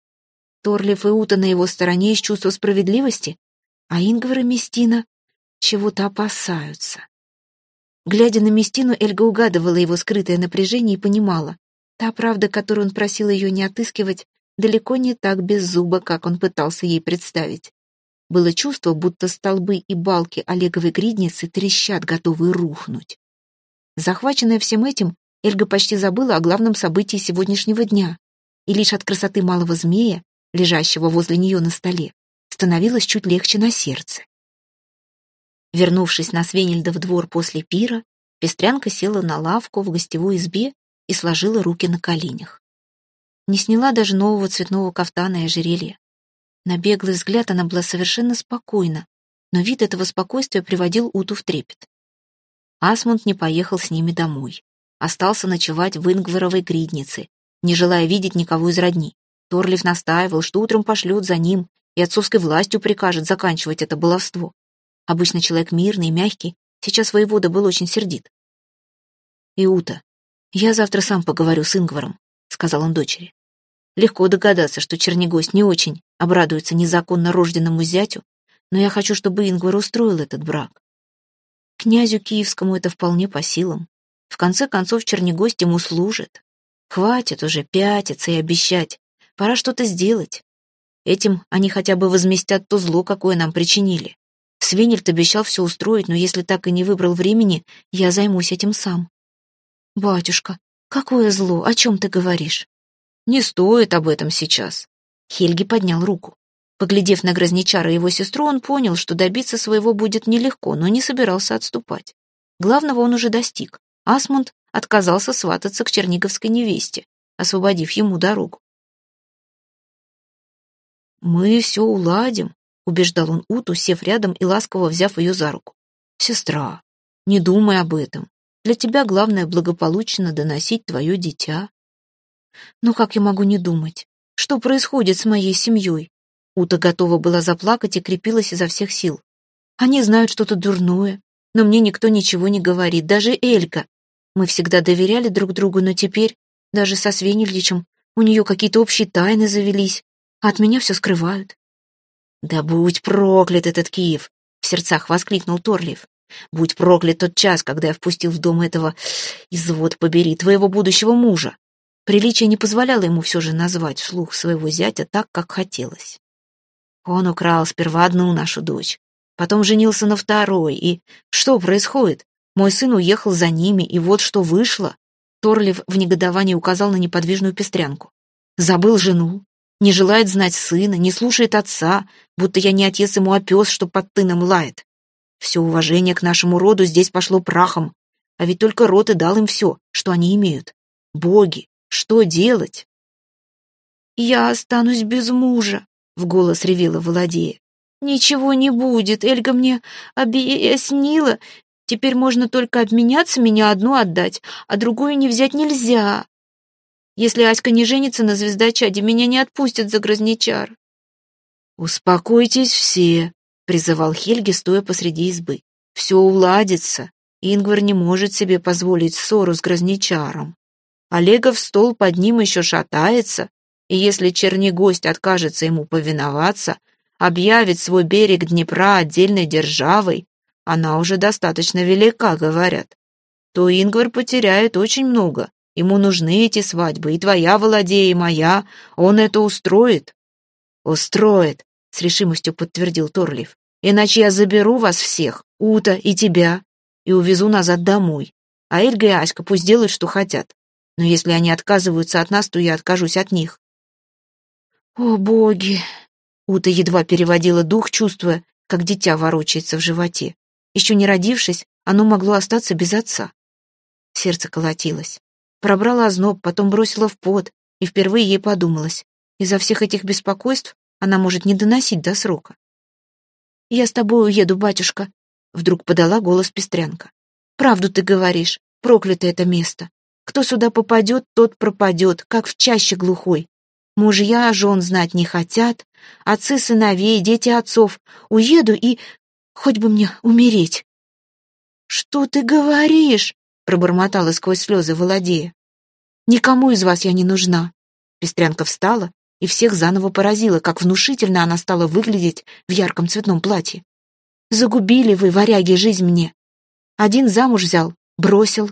Торлиф и Ута на его стороне из чувства справедливости, а Ингвар и Местина чего-то опасаются. Глядя на Местину, Эльга угадывала его скрытое напряжение и понимала, та правда, которую он просил ее не отыскивать, далеко не так без зуба, как он пытался ей представить. Было чувство, будто столбы и балки Олеговой гридницы трещат, готовые рухнуть. Захваченная всем этим, Эльга почти забыла о главном событии сегодняшнего дня, и лишь от красоты малого змея, лежащего возле нее на столе, становилось чуть легче на сердце. Вернувшись на Свенельдов двор после пира, Пестрянка села на лавку в гостевой избе и сложила руки на коленях. Не сняла даже нового цветного кафтана и ожерелья. На беглый взгляд она была совершенно спокойна, но вид этого спокойствия приводил Уту в трепет. Асмунд не поехал с ними домой. Остался ночевать в Ингваровой гриднице, не желая видеть никого из родни. Торлиф настаивал, что утром пошлет за ним и отцовской властью прикажет заканчивать это баловство. Обычно человек мирный и мягкий, сейчас воевода был очень сердит. «Иута, я завтра сам поговорю с Ингваром», — сказал он дочери. Легко догадаться, что Чернигость не очень обрадуется незаконно рожденному зятю, но я хочу, чтобы Ингвар устроил этот брак. Князю Киевскому это вполне по силам. В конце концов, Чернигость ему служит. Хватит уже пятиться и обещать. Пора что-то сделать. Этим они хотя бы возместят то зло, какое нам причинили. Свенельд обещал все устроить, но если так и не выбрал времени, я займусь этим сам. Батюшка, какое зло, о чем ты говоришь? Не стоит об этом сейчас. Хельги поднял руку. Поглядев на Грозничара и его сестру, он понял, что добиться своего будет нелегко, но не собирался отступать. Главного он уже достиг. Асмунд отказался свататься к черниговской невесте, освободив ему дорогу. «Мы все уладим», — убеждал он Уту, сев рядом и ласково взяв ее за руку. «Сестра, не думай об этом. Для тебя главное благополучно доносить твое дитя». «Ну как я могу не думать? Что происходит с моей семьей? Ута готова была заплакать и крепилась изо всех сил. Они знают что-то дурное, но мне никто ничего не говорит, даже Элька. Мы всегда доверяли друг другу, но теперь, даже со Свенельдичем, у нее какие-то общие тайны завелись, а от меня все скрывают. «Да будь проклят этот Киев!» — в сердцах воскликнул Торлиев. «Будь проклят тот час, когда я впустил в дом этого, извод побери, твоего будущего мужа!» Приличие не позволяло ему все же назвать вслух своего зятя так, как хотелось. Он украл сперва одну нашу дочь, потом женился на второй, и что происходит? Мой сын уехал за ними, и вот что вышло. Торлив в негодовании указал на неподвижную пестрянку. Забыл жену, не желает знать сына, не слушает отца, будто я не отец ему, а пес, что под тыном лает. Все уважение к нашему роду здесь пошло прахом, а ведь только род и дал им все, что они имеют. Боги, что делать? «Я останусь без мужа», — в голос ревела Володея. «Ничего не будет, Эльга мне объяснила. Теперь можно только обменяться, меня одну отдать, а другую не взять нельзя. Если Аська не женится на звездочаде, меня не отпустят за грозничар». «Успокойтесь все», — призывал Хельги, стоя посреди избы. «Все уладится. Ингвар не может себе позволить ссору с грозничаром. Олегов стол под ним еще шатается, и если чернигость откажется ему повиноваться, объявит свой берег Днепра отдельной державой, она уже достаточно велика, говорят, то Ингвар потеряет очень много. Ему нужны эти свадьбы, и твоя, Володея, и моя. Он это устроит. Устроит, с решимостью подтвердил Торлив. Иначе я заберу вас всех, Ута и тебя, и увезу назад домой. А Эльга и Аська пусть делают, что хотят. Но если они отказываются от нас, то я откажусь от них. «О, боги!» Ута едва переводила дух, чувствуя, как дитя ворочается в животе. Еще не родившись, оно могло остаться без отца. Сердце колотилось. Пробрала озноб, потом бросила в пот, и впервые ей подумалось. Из-за всех этих беспокойств она может не доносить до срока. «Я с тобой уеду, батюшка», — вдруг подала голос Пестрянка. «Правду ты говоришь, проклято это место. Кто сюда попадет, тот пропадет, как в чаще глухой. Мужья жен знать не хотят, отцы сыновей, дети отцов. Уеду и хоть бы мне умереть. «Что ты говоришь?» — пробормотала сквозь слезы Володея. «Никому из вас я не нужна». Пестрянка встала и всех заново поразила, как внушительно она стала выглядеть в ярком цветном платье. «Загубили вы, варяги, жизнь мне. Один замуж взял, бросил,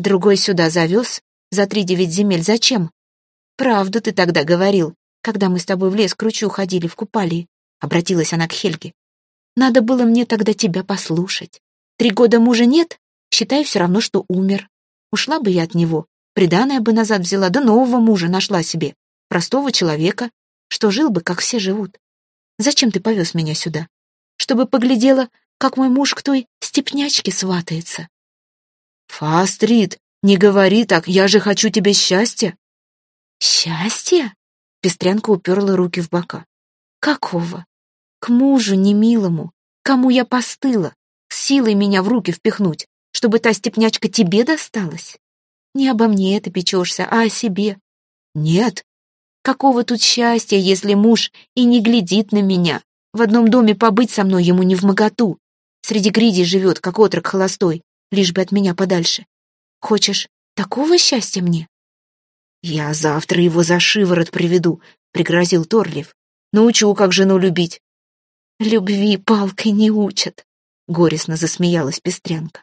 другой сюда завез, за три девять земель. Зачем? Правду ты тогда говорил, когда мы с тобой в лес к ручью ходили в купалии. Обратилась она к Хельге. Надо было мне тогда тебя послушать. Три года мужа нет, считай все равно, что умер. Ушла бы я от него, приданое бы назад взяла, да нового мужа нашла себе, простого человека, что жил бы, как все живут. Зачем ты повез меня сюда? Чтобы поглядела, как мой муж к той степнячке сватается. Фастрид, не говори так, я же хочу тебе счастья. Счастье? Пестрянка уперла руки в бока. Какого? К мужу немилому, кому я постыла, силой меня в руки впихнуть, чтобы та степнячка тебе досталась? Не обо мне это печешься, а о себе. Нет. Какого тут счастья, если муж и не глядит на меня, в одном доме побыть со мной ему не в моготу. Среди гридей живет, как отрок холостой, лишь бы от меня подальше. Хочешь такого счастья мне? Я завтра его за шиворот приведу, пригрозил Торлив. Научу, как жену любить. Любви палкой не учат, горестно засмеялась Пестрянка.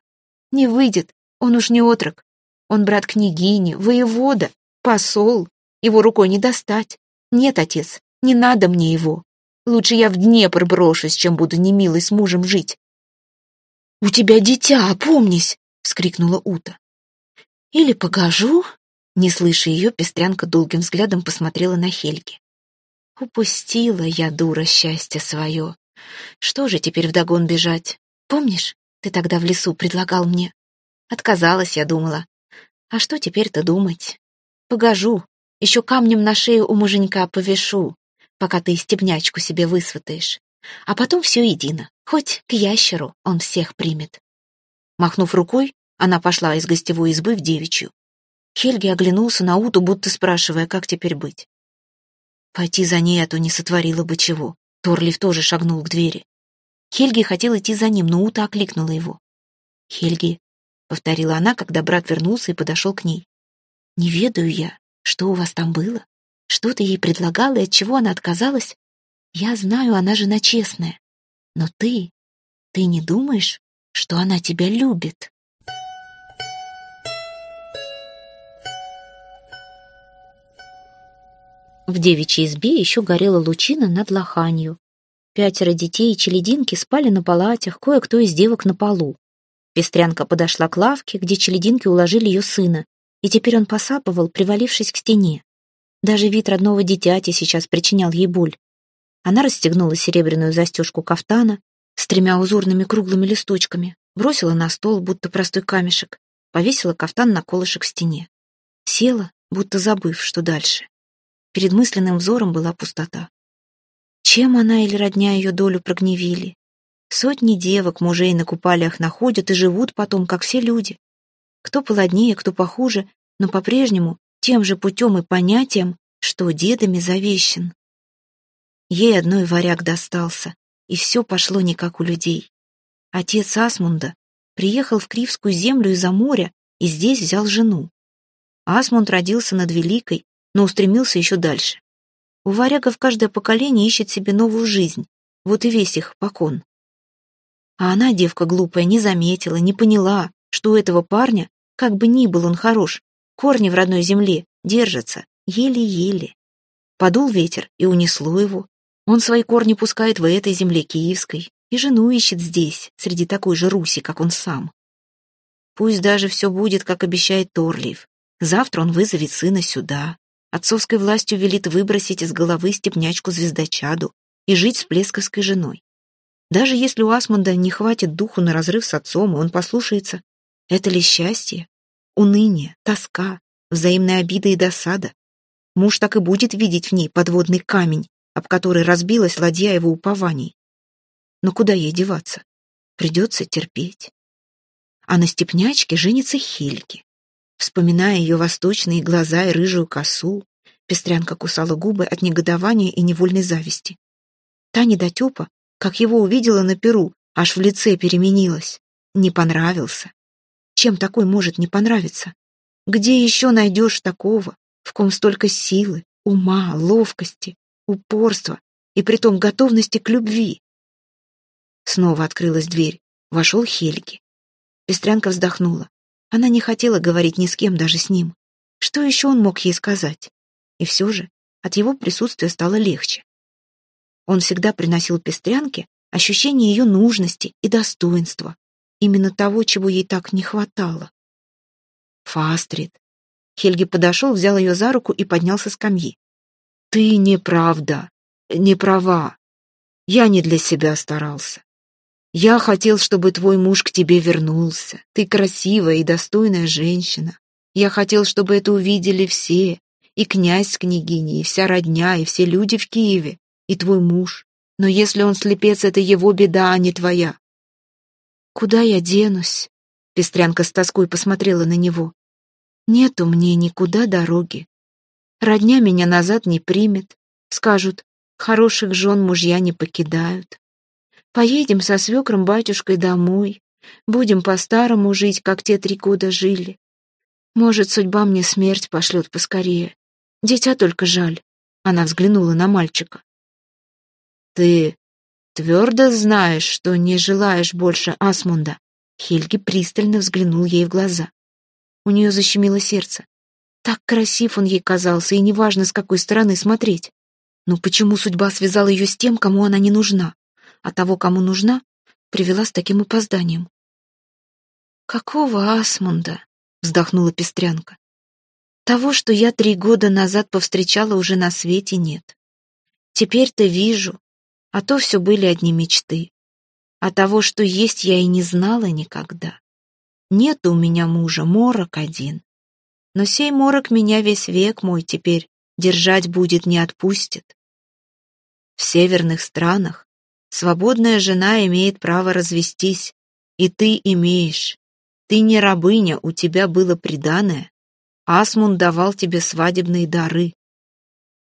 Не выйдет, он уж не отрок. Он брат княгини, воевода, посол. Его рукой не достать. Нет, отец, не надо мне его. Лучше я в Днепр брошусь, чем буду немилой с мужем жить. «У тебя дитя, опомнись!» — вскрикнула Ута. «Или погожу?» Не слыша ее, пестрянка долгим взглядом посмотрела на Хельги. «Упустила я, дура, счастье свое. Что же теперь вдогон бежать? Помнишь, ты тогда в лесу предлагал мне? Отказалась, я думала. А что теперь-то думать? Погожу, еще камнем на шею у муженька повешу пока ты стебнячку себе высватаешь. А потом все едино, хоть к ящеру он всех примет. Махнув рукой, она пошла из гостевой избы в девичью. Хельги оглянулся на Уту, будто спрашивая, как теперь быть. Пойти за ней, а то не сотворила бы чего. Торлиф тоже шагнул к двери. Хельги хотел идти за ним, но Ута окликнула его. «Хельги», — повторила она, когда брат вернулся и подошел к ней. «Не ведаю я, что у вас там было, что ты ей предлагала и от чего она отказалась? Я знаю, она жена честная. Но ты, ты не думаешь, что она тебя любит?» В девичьей избе еще горела лучина над лоханью. Пятеро детей и челединки спали на палатях, кое-кто из девок на полу. Пестрянка подошла к лавке, где челединки уложили ее сына, и теперь он посапывал, привалившись к стене. Даже вид родного дитяти сейчас причинял ей боль. Она расстегнула серебряную застежку кафтана с тремя узорными круглыми листочками, бросила на стол, будто простой камешек, повесила кафтан на колышек в стене. Села, будто забыв, что дальше. Перед мысленным взором была пустота. Чем она или родня ее долю прогневили? Сотни девок мужей на купалиях находят и живут потом, как все люди. Кто поладнее, кто похуже, но по-прежнему тем же путем и понятием, что дедами завещен. Ей одной варяг достался, и все пошло не как у людей. Отец Асмунда приехал в Кривскую землю из-за моря и здесь взял жену. Асмунд родился над Великой, но устремился еще дальше. У варягов каждое поколение ищет себе новую жизнь, вот и весь их покон. А она, девка глупая, не заметила, не поняла, что у этого парня, как бы ни был он хорош, Корни в родной земле держатся еле-еле. Подул ветер и унесло его. Он свои корни пускает в этой земле киевской и жену ищет здесь, среди такой же Руси, как он сам. Пусть даже все будет, как обещает Торлиев. Завтра он вызовет сына сюда. Отцовской властью велит выбросить из головы степнячку звездочаду и жить с плесковской женой. Даже если у Асмунда не хватит духу на разрыв с отцом, и он послушается, это ли счастье? уныние, тоска, взаимная обида и досада. Муж так и будет видеть в ней подводный камень, об который разбилась ладья его упований. Но куда ей деваться? Придется терпеть. А на степнячке женится Хельги. Вспоминая ее восточные глаза и рыжую косу, Пестрянка кусала губы от негодования и невольной зависти. Та недотепа, как его увидела на перу, аж в лице переменилась. Не понравился. Чем такой может не понравиться? Где еще найдешь такого, в ком столько силы, ума, ловкости, упорства и притом готовности к любви? Снова открылась дверь. Вошел Хельги. Пестрянка вздохнула. Она не хотела говорить ни с кем, даже с ним. Что еще он мог ей сказать? И все же от его присутствия стало легче. Он всегда приносил Пестрянке ощущение ее нужности и достоинства, именно того, чего ей так не хватало. Фастрид. Хельги подошел, взял ее за руку и поднялся с скамьи. «Ты неправда, не права. Я не для себя старался. Я хотел, чтобы твой муж к тебе вернулся. Ты красивая и достойная женщина. Я хотел, чтобы это увидели все, и князь с княгиней, и вся родня, и все люди в Киеве, и твой муж. Но если он слепец, это его беда, а не твоя. Куда я денусь? Пестрянка с тоской посмотрела на него. Нету мне никуда дороги. Родня меня назад не примет. Скажут, хороших жен мужья не покидают. Поедем со свекром батюшкой домой. Будем по-старому жить, как те три года жили. Может, судьба мне смерть пошлет поскорее. Дитя только жаль. Она взглянула на мальчика. Ты твердо знаешь, что не желаешь больше Асмунда? Хельги пристально взглянул ей в глаза. У нее защемило сердце. Так красив он ей казался, и неважно, с какой стороны смотреть. Но почему судьба связала ее с тем, кому она не нужна? а того, кому нужна, привела с таким опозданием. «Какого Асмунда?» — вздохнула Пестрянка. «Того, что я три года назад повстречала, уже на свете нет. Теперь-то вижу, а то все были одни мечты. А того, что есть, я и не знала никогда. Нет у меня мужа, морок один. Но сей морок меня весь век мой теперь держать будет, не отпустит. В северных странах Свободная жена имеет право развестись, и ты имеешь. Ты не рабыня, у тебя было приданое. Асмун давал тебе свадебные дары.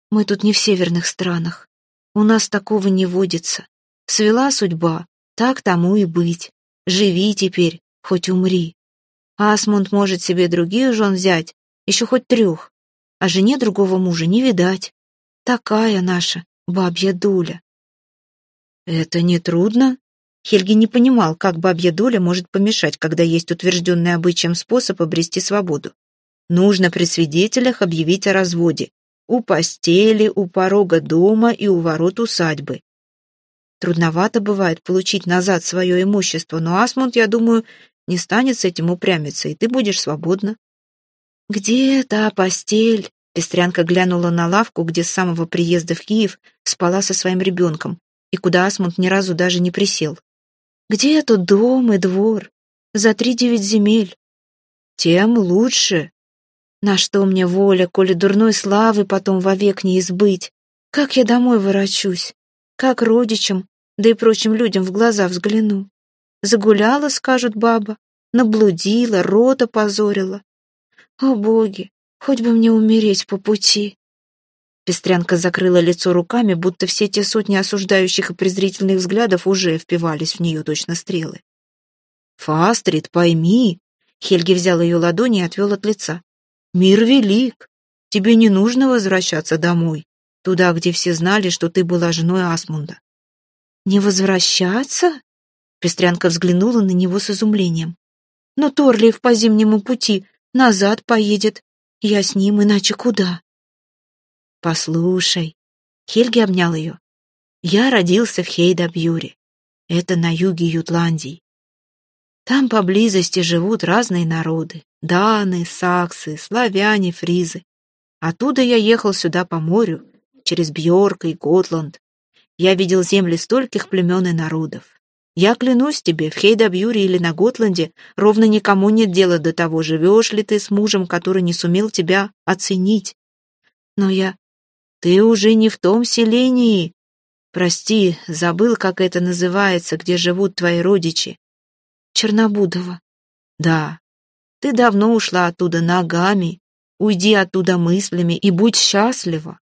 Мы тут не в северных странах. У нас такого не водится. Свела судьба, так тому и быть. Живи теперь, хоть умри. Асмунд может себе других жен взять, еще хоть трех, а жене другого мужа не видать. Такая наша бабья дуля. «Это не трудно?» Хельги не понимал, как бабья доля может помешать, когда есть утвержденный обычаем способ обрести свободу. Нужно при свидетелях объявить о разводе. У постели, у порога дома и у ворот усадьбы. Трудновато бывает получить назад свое имущество, но Асмунд, я думаю, не станет с этим упрямиться, и ты будешь свободна. «Где та постель?» Пестрянка глянула на лавку, где с самого приезда в Киев спала со своим ребенком и куда Асмунд ни разу даже не присел. «Где тут дом и двор? За три девять земель. Тем лучше. На что мне воля, коли дурной славы потом вовек не избыть? Как я домой ворочусь? Как родичам, да и прочим людям в глаза взгляну? Загуляла, скажут баба, наблудила, рота позорила. О, боги, хоть бы мне умереть по пути. Пестрянка закрыла лицо руками, будто все те сотни осуждающих и презрительных взглядов уже впивались в нее точно стрелы. «Фастрид, пойми!» Хельги взял ее ладони и отвел от лица. «Мир велик. Тебе не нужно возвращаться домой, туда, где все знали, что ты была женой Асмунда». «Не возвращаться?» Пестрянка взглянула на него с изумлением. «Но Торлиев по зимнему пути назад поедет. Я с ним, иначе куда?» «Послушай». Хельги обнял ее. «Я родился в Хейдабьюре. Это на юге Ютландии. Там поблизости живут разные народы. Даны, саксы, славяне, фризы. Оттуда я ехал сюда по морю, через Бьорк и Готланд. Я видел земли стольких племен и народов. Я клянусь тебе, в Хейдабьюре или на Готланде ровно никому нет дела до того, живешь ли ты с мужем, который не сумел тебя оценить. Но я ты уже не в том селении. Прости, забыл, как это называется, где живут твои родичи. Чернобудова. Да. Ты давно ушла оттуда ногами. Уйди оттуда мыслями и будь счастлива.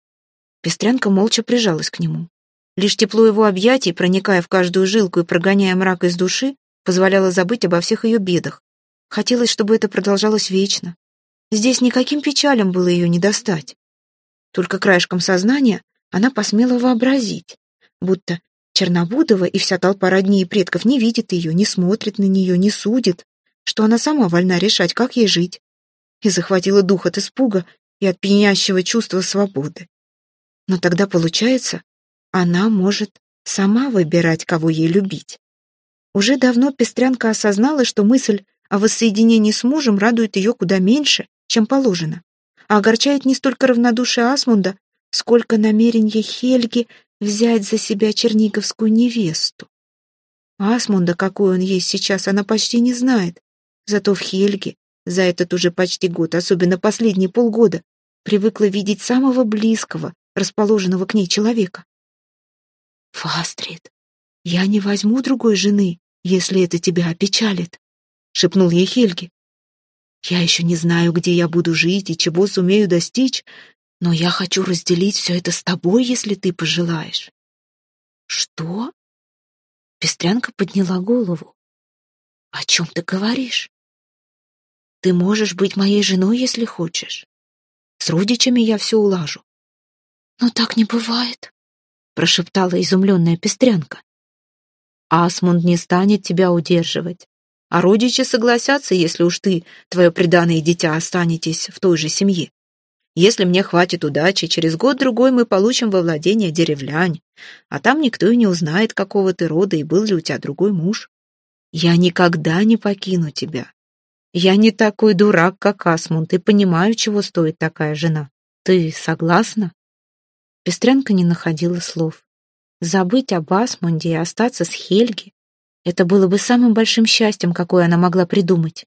Пестрянка молча прижалась к нему. Лишь тепло его объятий, проникая в каждую жилку и прогоняя мрак из души, позволяло забыть обо всех ее бедах. Хотелось, чтобы это продолжалось вечно. Здесь никаким печалям было ее не достать. Только краешком сознания она посмела вообразить, будто Чернобудова и вся толпа родней и предков не видит ее, не смотрит на нее, не судит, что она сама вольна решать, как ей жить. И захватила дух от испуга и от пьянящего чувства свободы. Но тогда, получается, она может сама выбирать, кого ей любить. Уже давно Пестрянка осознала, что мысль о воссоединении с мужем радует ее куда меньше, чем положено, а огорчает не столько равнодушие Асмунда, сколько намерение Хельги взять за себя черниговскую невесту. Асмунда, какой он есть сейчас, она почти не знает. Зато в Хельге за этот уже почти год, особенно последние полгода, привыкла видеть самого близкого, расположенного к ней человека. «Фастрид, я не возьму другой жены, если это тебя опечалит», — шепнул ей Хельги. «Я еще не знаю, где я буду жить и чего сумею достичь, но я хочу разделить все это с тобой, если ты пожелаешь». «Что?» Пестрянка подняла голову. «О чем ты говоришь?» «Ты можешь быть моей женой, если хочешь. С родичами я все улажу». «Но так не бывает», — прошептала изумленная пестрянка. «Асмунд не станет тебя удерживать, а родичи согласятся, если уж ты, твое преданное дитя, останетесь в той же семье. Если мне хватит удачи, через год-другой мы получим во владение деревлянь, а там никто и не узнает, какого ты рода и был ли у тебя другой муж. Я никогда не покину тебя. Я не такой дурак, как Асмунд, и понимаю, чего стоит такая жена. Ты согласна?» Пестрянка не находила слов. Забыть об Асмунде и остаться с Хельги — это было бы самым большим счастьем, какое она могла придумать.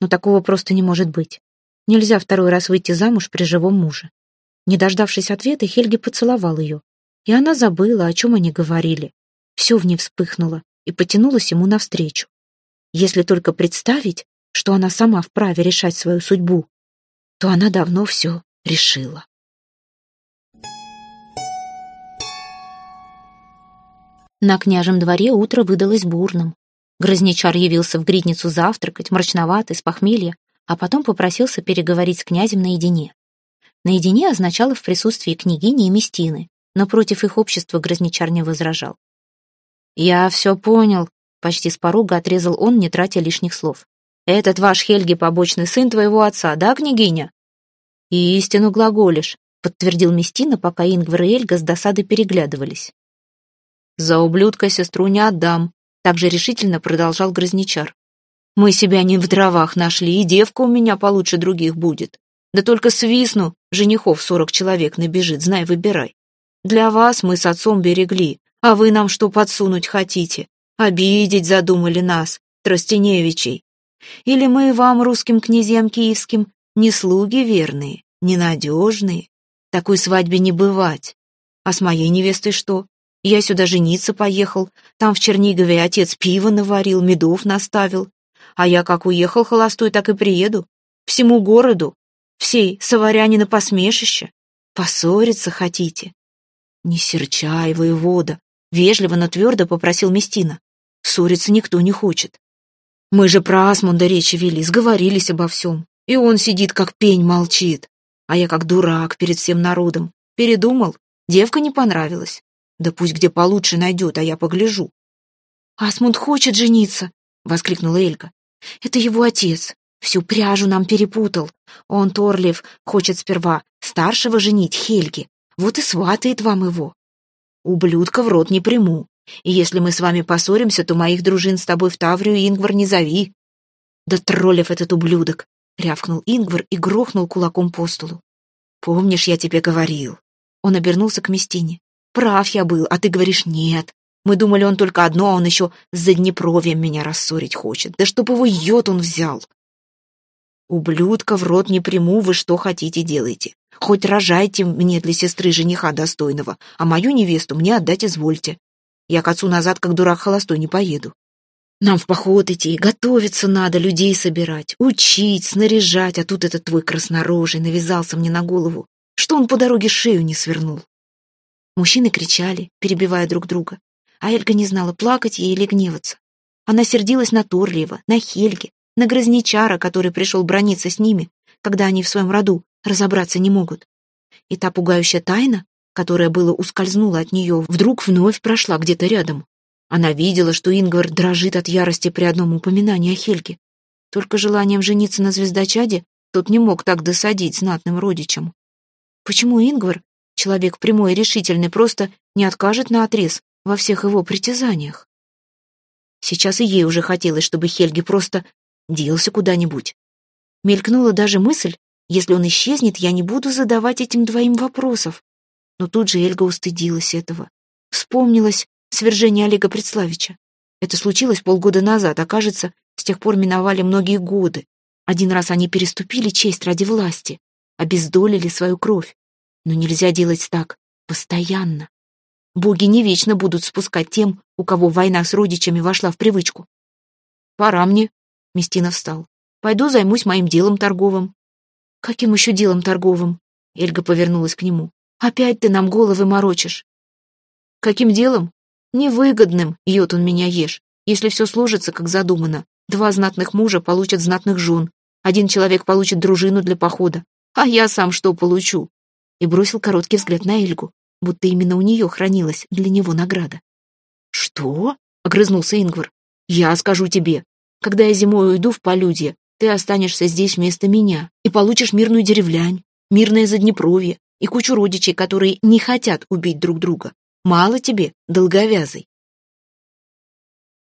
Но такого просто не может быть. Нельзя второй раз выйти замуж при живом муже. Не дождавшись ответа, Хельги поцеловал ее. И она забыла, о чем они говорили. Все в ней вспыхнуло и потянулось ему навстречу. Если только представить, что она сама вправе решать свою судьбу, то она давно все решила. На княжем дворе утро выдалось бурным. Грозничар явился в гридницу завтракать, мрачноватый, с похмелья, а потом попросился переговорить с князем наедине. Наедине означало в присутствии княгини и Местины, но против их общества Грозничар не возражал. «Я все понял», — почти с порога отрезал он, не тратя лишних слов. «Этот ваш Хельги побочный сын твоего отца, да, княгиня?» «И истину глаголишь», — подтвердил Местина, пока Ингвар и Эльга с досадой переглядывались. «За ублюдка сестру не отдам», — также решительно продолжал Грозничар. Мы себя не в дровах нашли, и девка у меня получше других будет. Да только свистну, женихов сорок человек набежит, знай, выбирай. Для вас мы с отцом берегли, а вы нам что подсунуть хотите? Обидеть задумали нас, Тростеневичей. Или мы вам, русским князьям киевским, не слуги верные, ненадежные? Такой свадьбе не бывать. А с моей невестой что? Я сюда жениться поехал, там в Чернигове отец пиво наварил, медов наставил, а я как уехал холостой, так и приеду. Всему городу, всей саваряне на посмешище. Поссориться хотите? Не серчай, воевода, вежливо, но твердо попросил Местина. Ссориться никто не хочет. Мы же про Асмунда речи вели, сговорились обо всем. И он сидит, как пень, молчит. А я как дурак перед всем народом. Передумал, девка не понравилась. Да пусть где получше найдет, а я погляжу. «Асмунд хочет жениться!» — воскликнула Элька. Это его отец. Всю пряжу нам перепутал. Он, Торлив, хочет сперва старшего женить, Хельги. Вот и сватает вам его. Ублюдка в рот не приму. И если мы с вами поссоримся, то моих дружин с тобой в Таврию Ингвар не зови. Да троллев этот ублюдок, рявкнул Ингвар и грохнул кулаком по столу. Помнишь, я тебе говорил? Он обернулся к Местине. Прав я был, а ты говоришь нет. Мы думали, он только одно, а он еще с Заднепровьем меня рассорить хочет. Да чтоб его йод он взял. Ублюдка в рот не приму, вы что хотите делайте. Хоть рожайте мне для сестры жениха достойного, а мою невесту мне отдать извольте. Я к отцу назад, как дурак холостой, не поеду. Нам в поход идти, готовиться надо, людей собирать, учить, снаряжать, а тут этот твой краснорожий навязался мне на голову, что он по дороге шею не свернул. Мужчины кричали, перебивая друг друга, а Эльга не знала, плакать ей или гневаться. Она сердилась на Торлиева, на Хельге, на Грозничара, который пришел брониться с ними, когда они в своем роду разобраться не могут. И та пугающая тайна, которая было ускользнула от нее, вдруг вновь прошла где-то рядом. Она видела, что Ингвар дрожит от ярости при одном упоминании о Хельге. Только желанием жениться на звездочаде тот не мог так досадить знатным родичам. Почему Ингвар, человек прямой и решительный, просто не откажет на отрез во всех его притязаниях? Сейчас и ей уже хотелось, чтобы Хельги просто делся куда-нибудь. Мелькнула даже мысль, если он исчезнет, я не буду задавать этим двоим вопросов. Но тут же Эльга устыдилась этого. Вспомнилось свержение Олега Предславича. Это случилось полгода назад, а кажется, с тех пор миновали многие годы. Один раз они переступили честь ради власти, обездолили свою кровь. Но нельзя делать так постоянно. Боги не вечно будут спускать тем, у кого война с родичами вошла в привычку. «Пора мне», — Местина встал. «Пойду займусь моим делом торговым». «Каким еще делом торговым?» Эльга повернулась к нему. «Опять ты нам головы морочишь». «Каким делом?» «Невыгодным, йод он меня ешь. Если все сложится, как задумано, два знатных мужа получат знатных жен, один человек получит дружину для похода, а я сам что получу?» И бросил короткий взгляд на Эльгу, будто именно у нее хранилась для него награда. «Что?» — огрызнулся Ингвар. «Я скажу тебе, когда я зимой уйду в полюдье, ты останешься здесь вместо меня и получишь мирную деревлянь, мирное Заднепровье и кучу родичей, которые не хотят убить друг друга. Мало тебе, долговязый.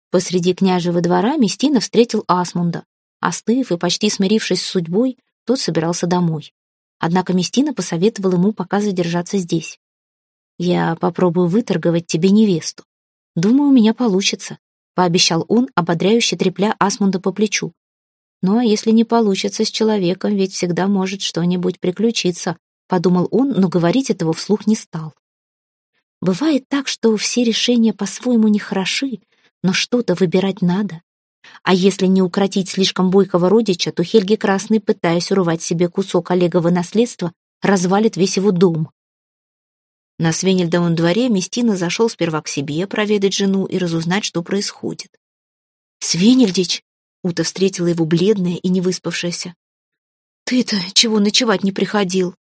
Посреди княжего двора Местина встретил Асмунда. Остыв и почти смирившись с судьбой, тот собирался домой. Однако Местина посоветовал ему пока задержаться здесь. «Я попробую выторговать тебе невесту. Думаю, у меня получится», — пообещал он, ободряюще трепля Асмунда по плечу. Ну а если не получится с человеком, ведь всегда может что-нибудь приключиться, подумал он, но говорить этого вслух не стал. Бывает так, что все решения по-своему нехороши, но что-то выбирать надо. А если не укротить слишком бойкого родича, то Хельги Красный, пытаясь урвать себе кусок Олегова наследства, развалит весь его дом. На Свенельдовом дворе Местина зашел сперва к себе проведать жену и разузнать, что происходит. «Свенельдич!» Ута встретила его бледная и невыспавшаяся. «Ты-то чего ночевать не приходил?»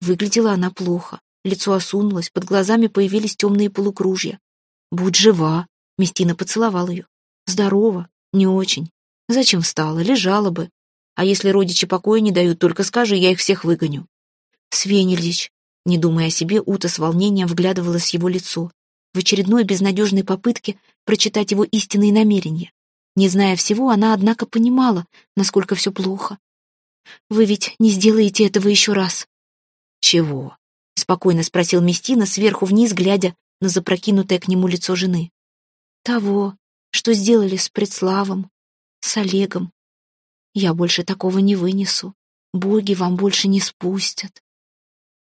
Выглядела она плохо. Лицо осунулось, под глазами появились темные полукружья. «Будь жива!» — Местина поцеловал ее. «Здорово, не очень. Зачем встала? Лежала бы. А если родичи покоя не дают, только скажи, я их всех выгоню». «Свенельдич!» Не думая о себе, Ута с волнением вглядывалась в его лицо, в очередной безнадежной попытке прочитать его истинные намерения. Не зная всего, она, однако, понимала, насколько все плохо. «Вы ведь не сделаете этого еще раз?» «Чего?» — спокойно спросил Местина, сверху вниз, глядя на запрокинутое к нему лицо жены. «Того, что сделали с Предславом, с Олегом. Я больше такого не вынесу. Боги вам больше не спустят».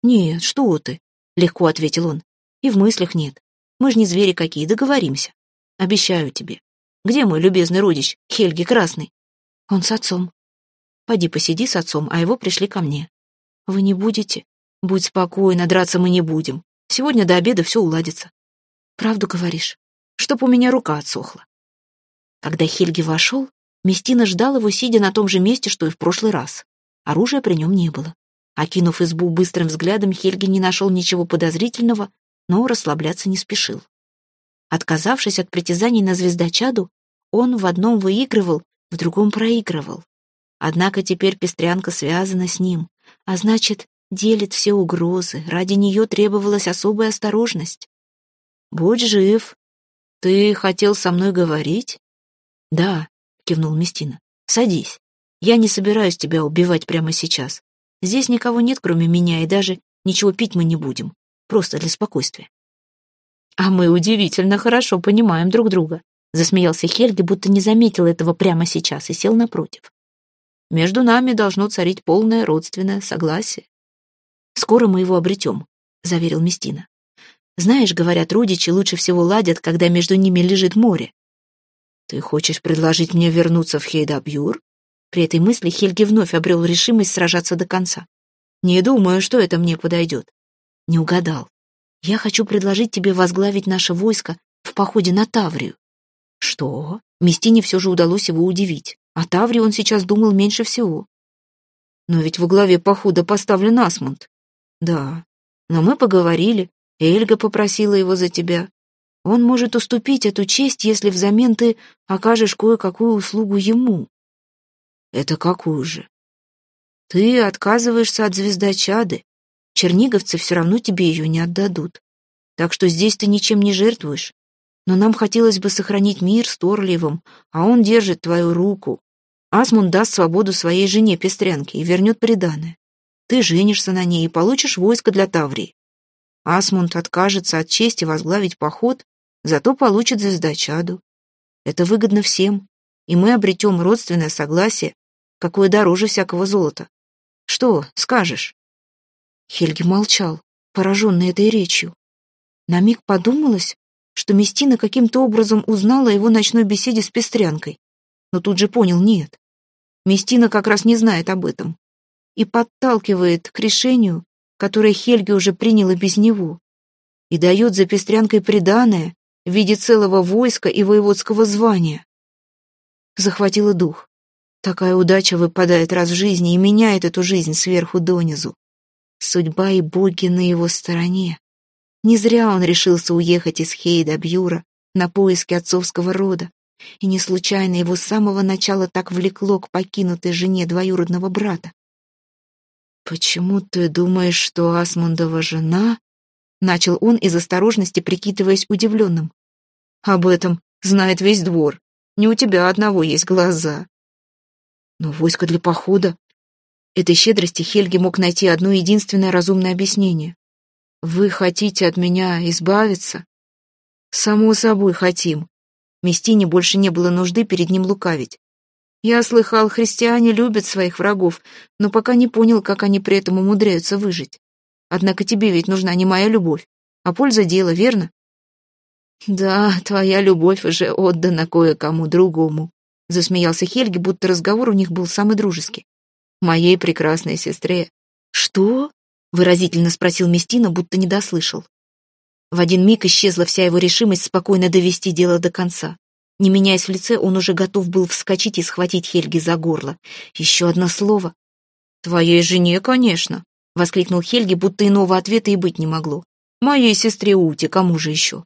«Нет, что ты?» — легко ответил он. «И в мыслях нет. Мы ж не звери какие, договоримся. Обещаю тебе. Где мой любезный родич, Хельги Красный? Он с отцом. Пойди посиди с отцом, а его пришли ко мне. Вы не будете? Будь спокойна, драться мы не будем. Сегодня до обеда все уладится. Правду говоришь? Чтоб у меня рука отсохла. Когда Хельги вошел, Местина ждал его, сидя на том же месте, что и в прошлый раз. Оружия при нем не было. Окинув избу быстрым взглядом, Хельги не нашел ничего подозрительного, но расслабляться не спешил. Отказавшись от притязаний на звездочаду, он в одном выигрывал, в другом проигрывал. Однако теперь пестрянка связана с ним, а значит, делит все угрозы, ради нее требовалась особая осторожность. «Будь жив. Ты хотел со мной говорить?» «Да», — кивнул Местина. «Садись. Я не собираюсь тебя убивать прямо сейчас. Здесь никого нет, кроме меня, и даже ничего пить мы не будем. Просто для спокойствия. «А мы удивительно хорошо понимаем друг друга», засмеялся Хельги, будто не заметил этого прямо сейчас и сел напротив. «Между нами должно царить полное родственное согласие». «Скоро мы его обретем», — заверил Местина. «Знаешь, говорят, родичи лучше всего ладят, когда между ними лежит море». «Ты хочешь предложить мне вернуться в Хейдабюр?» При этой мысли Хельги вновь обрел решимость сражаться до конца. «Не думаю, что это мне подойдет». «Не угадал. Я хочу предложить тебе возглавить наше войско в походе на Таврию». «Что?» Местине все же удалось его удивить. О Таврии он сейчас думал меньше всего. «Но ведь во главе похода поставлен Асмунд». «Да. Но мы поговорили. Эльга попросила его за тебя. Он может уступить эту честь, если взамен ты окажешь кое-какую услугу ему. Это какую же? Ты отказываешься от звездочады. Черниговцы все равно тебе ее не отдадут. Так что здесь ты ничем не жертвуешь. Но нам хотелось бы сохранить мир с Торливом, а он держит твою руку. Асмунд даст свободу своей жене Пестрянке и вернет приданое. Ты женишься на ней и получишь войско для Таврии. Асмунд откажется от чести возглавить поход, зато получит звездочаду. Это выгодно всем, и мы обретем родственное согласие, какое дороже всякого золота. Что скажешь?» Хельги молчал, пораженный этой речью. На миг подумалось, что Местина каким-то образом узнала о его ночной беседе с пестрянкой, но тут же понял — нет. Местина как раз не знает об этом и подталкивает к решению, которое Хельги уже приняла без него, и дает за пестрянкой приданое, в виде целого войска и воеводского звания. Захватила дух. Такая удача выпадает раз в жизни и меняет эту жизнь сверху донизу. Судьба и боги на его стороне. Не зря он решился уехать из Хейда Бьюра на поиски отцовского рода, и не случайно его с самого начала так влекло к покинутой жене двоюродного брата. «Почему ты думаешь, что Асмундова жена Начал он из осторожности, прикидываясь удивленным. «Об этом знает весь двор. Не у тебя одного есть глаза». Но войско для похода... Этой щедрости Хельги мог найти одно единственное разумное объяснение. «Вы хотите от меня избавиться?» «Само собой хотим». Местине больше не было нужды перед ним лукавить. Я слыхал, христиане любят своих врагов, но пока не понял, как они при этом умудряются выжить. Однако тебе ведь нужна не моя любовь, а польза дела, верно? Да, твоя любовь уже отдана кое-кому другому, засмеялся Хельги, будто разговор у них был самый дружеский. Моей прекрасной сестре. Что? выразительно спросил Местина, будто не дослышал. В один миг исчезла вся его решимость спокойно довести дело до конца. Не меняясь в лице, он уже готов был вскочить и схватить Хельги за горло. Еще одно слово. «Твоей жене, конечно», — воскликнул Хельги, будто иного ответа и быть не могло. «Моей сестре Ути, кому же еще?»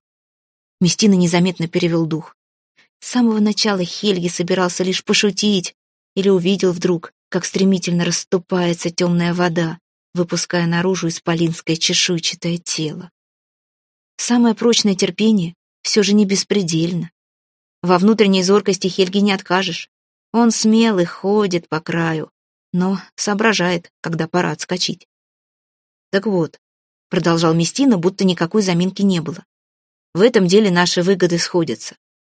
Местина незаметно перевел дух. С самого начала Хельги собирался лишь пошутить или увидел вдруг, как стремительно расступается темная вода, выпуская наружу исполинское чешуйчатое тело. Самое прочное терпение все же не беспредельно. Во внутренней зоркости Хельги не откажешь. Он смелый, ходит по краю, но соображает, когда пора отскочить. Так вот, продолжал Местина, будто никакой заминки не было. В этом деле наши выгоды сходятся.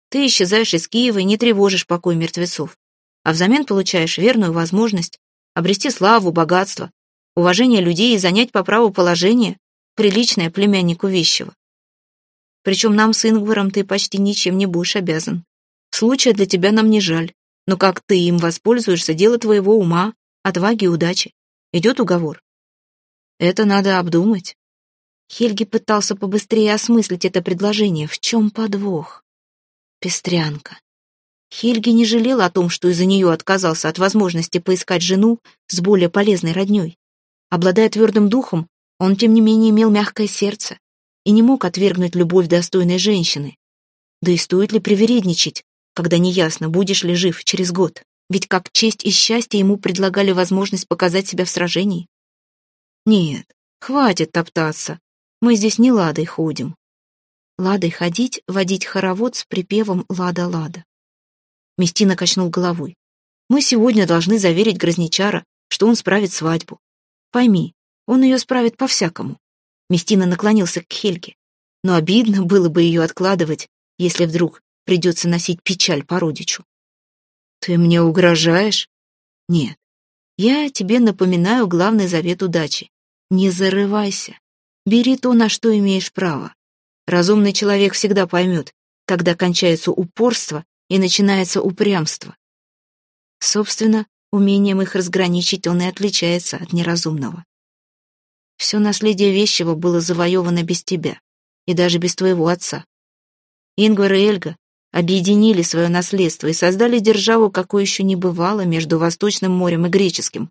Ты исчезаешь из Киева и не тревожишь покой мертвецов, а взамен получаешь верную возможность обрести славу, богатство, уважение людей и занять по праву положение, приличное племяннику вещего. Причем нам с Ингваром ты почти ничем не будешь обязан. Случая для тебя нам не жаль, но как ты им воспользуешься, дело твоего ума, отваги и удачи. Идет уговор. Это надо обдумать. Хельги пытался побыстрее осмыслить это предложение. В чем подвох? Пестрянка. Хельги не жалел о том, что из-за нее отказался от возможности поискать жену с более полезной родней. Обладая твердым духом, он, тем не менее, имел мягкое сердце и не мог отвергнуть любовь достойной женщины. Да и стоит ли привередничать, когда неясно, будешь ли жив через год? Ведь как честь и счастье ему предлагали возможность показать себя в сражении. Нет, хватит топтаться. Мы здесь не ладой ходим. Ладой ходить, водить хоровод с припевом «Лада-лада». Местина качнул головой. Мы сегодня должны заверить Грозничара, что он справит свадьбу. Пойми, он ее справит по-всякому. Местина наклонился к Хельге. Но обидно было бы ее откладывать, если вдруг придется носить печаль по родичу. Ты мне угрожаешь? Нет. Я тебе напоминаю главный завет удачи. Не зарывайся. Бери то, на что имеешь право. Разумный человек всегда поймет, когда кончается упорство и начинается упрямство. Собственно, умением их разграничить он и отличается от неразумного. Все наследие Вещего было завоевано без тебя, и даже без твоего отца. Ингвар и Эльга объединили свое наследство и создали державу, какой еще не бывало между Восточным морем и Греческим.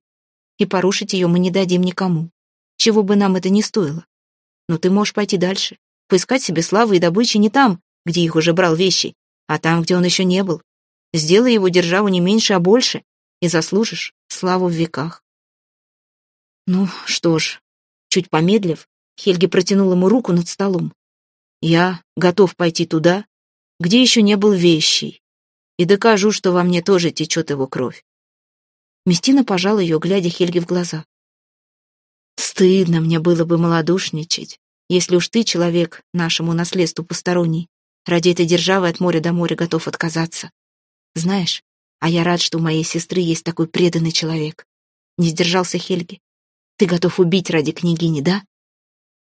И порушить ее мы не дадим никому, чего бы нам это ни стоило. Но ты можешь пойти дальше, поискать себе славы и добычи не там, где их уже брал вещи, а там, где он еще не был. Сделай его державу не меньше, а больше, и заслужишь славу в веках. Ну, что ж, чуть помедлив, Хельги протянул ему руку над столом. Я готов пойти туда, где еще не был вещий, и докажу, что во мне тоже течет его кровь. Местина пожал ее, глядя Хельге в глаза. Стыдно мне было бы малодушничать, если уж ты, человек, нашему наследству посторонний, ради этой державы от моря до моря готов отказаться. Знаешь, а я рад, что у моей сестры есть такой преданный человек. Не сдержался Хельги. Ты готов убить ради княгини, да?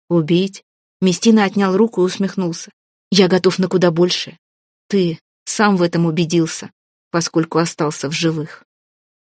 Убить? Местина отнял руку и усмехнулся. Я готов на куда больше. Ты сам в этом убедился, поскольку остался в живых.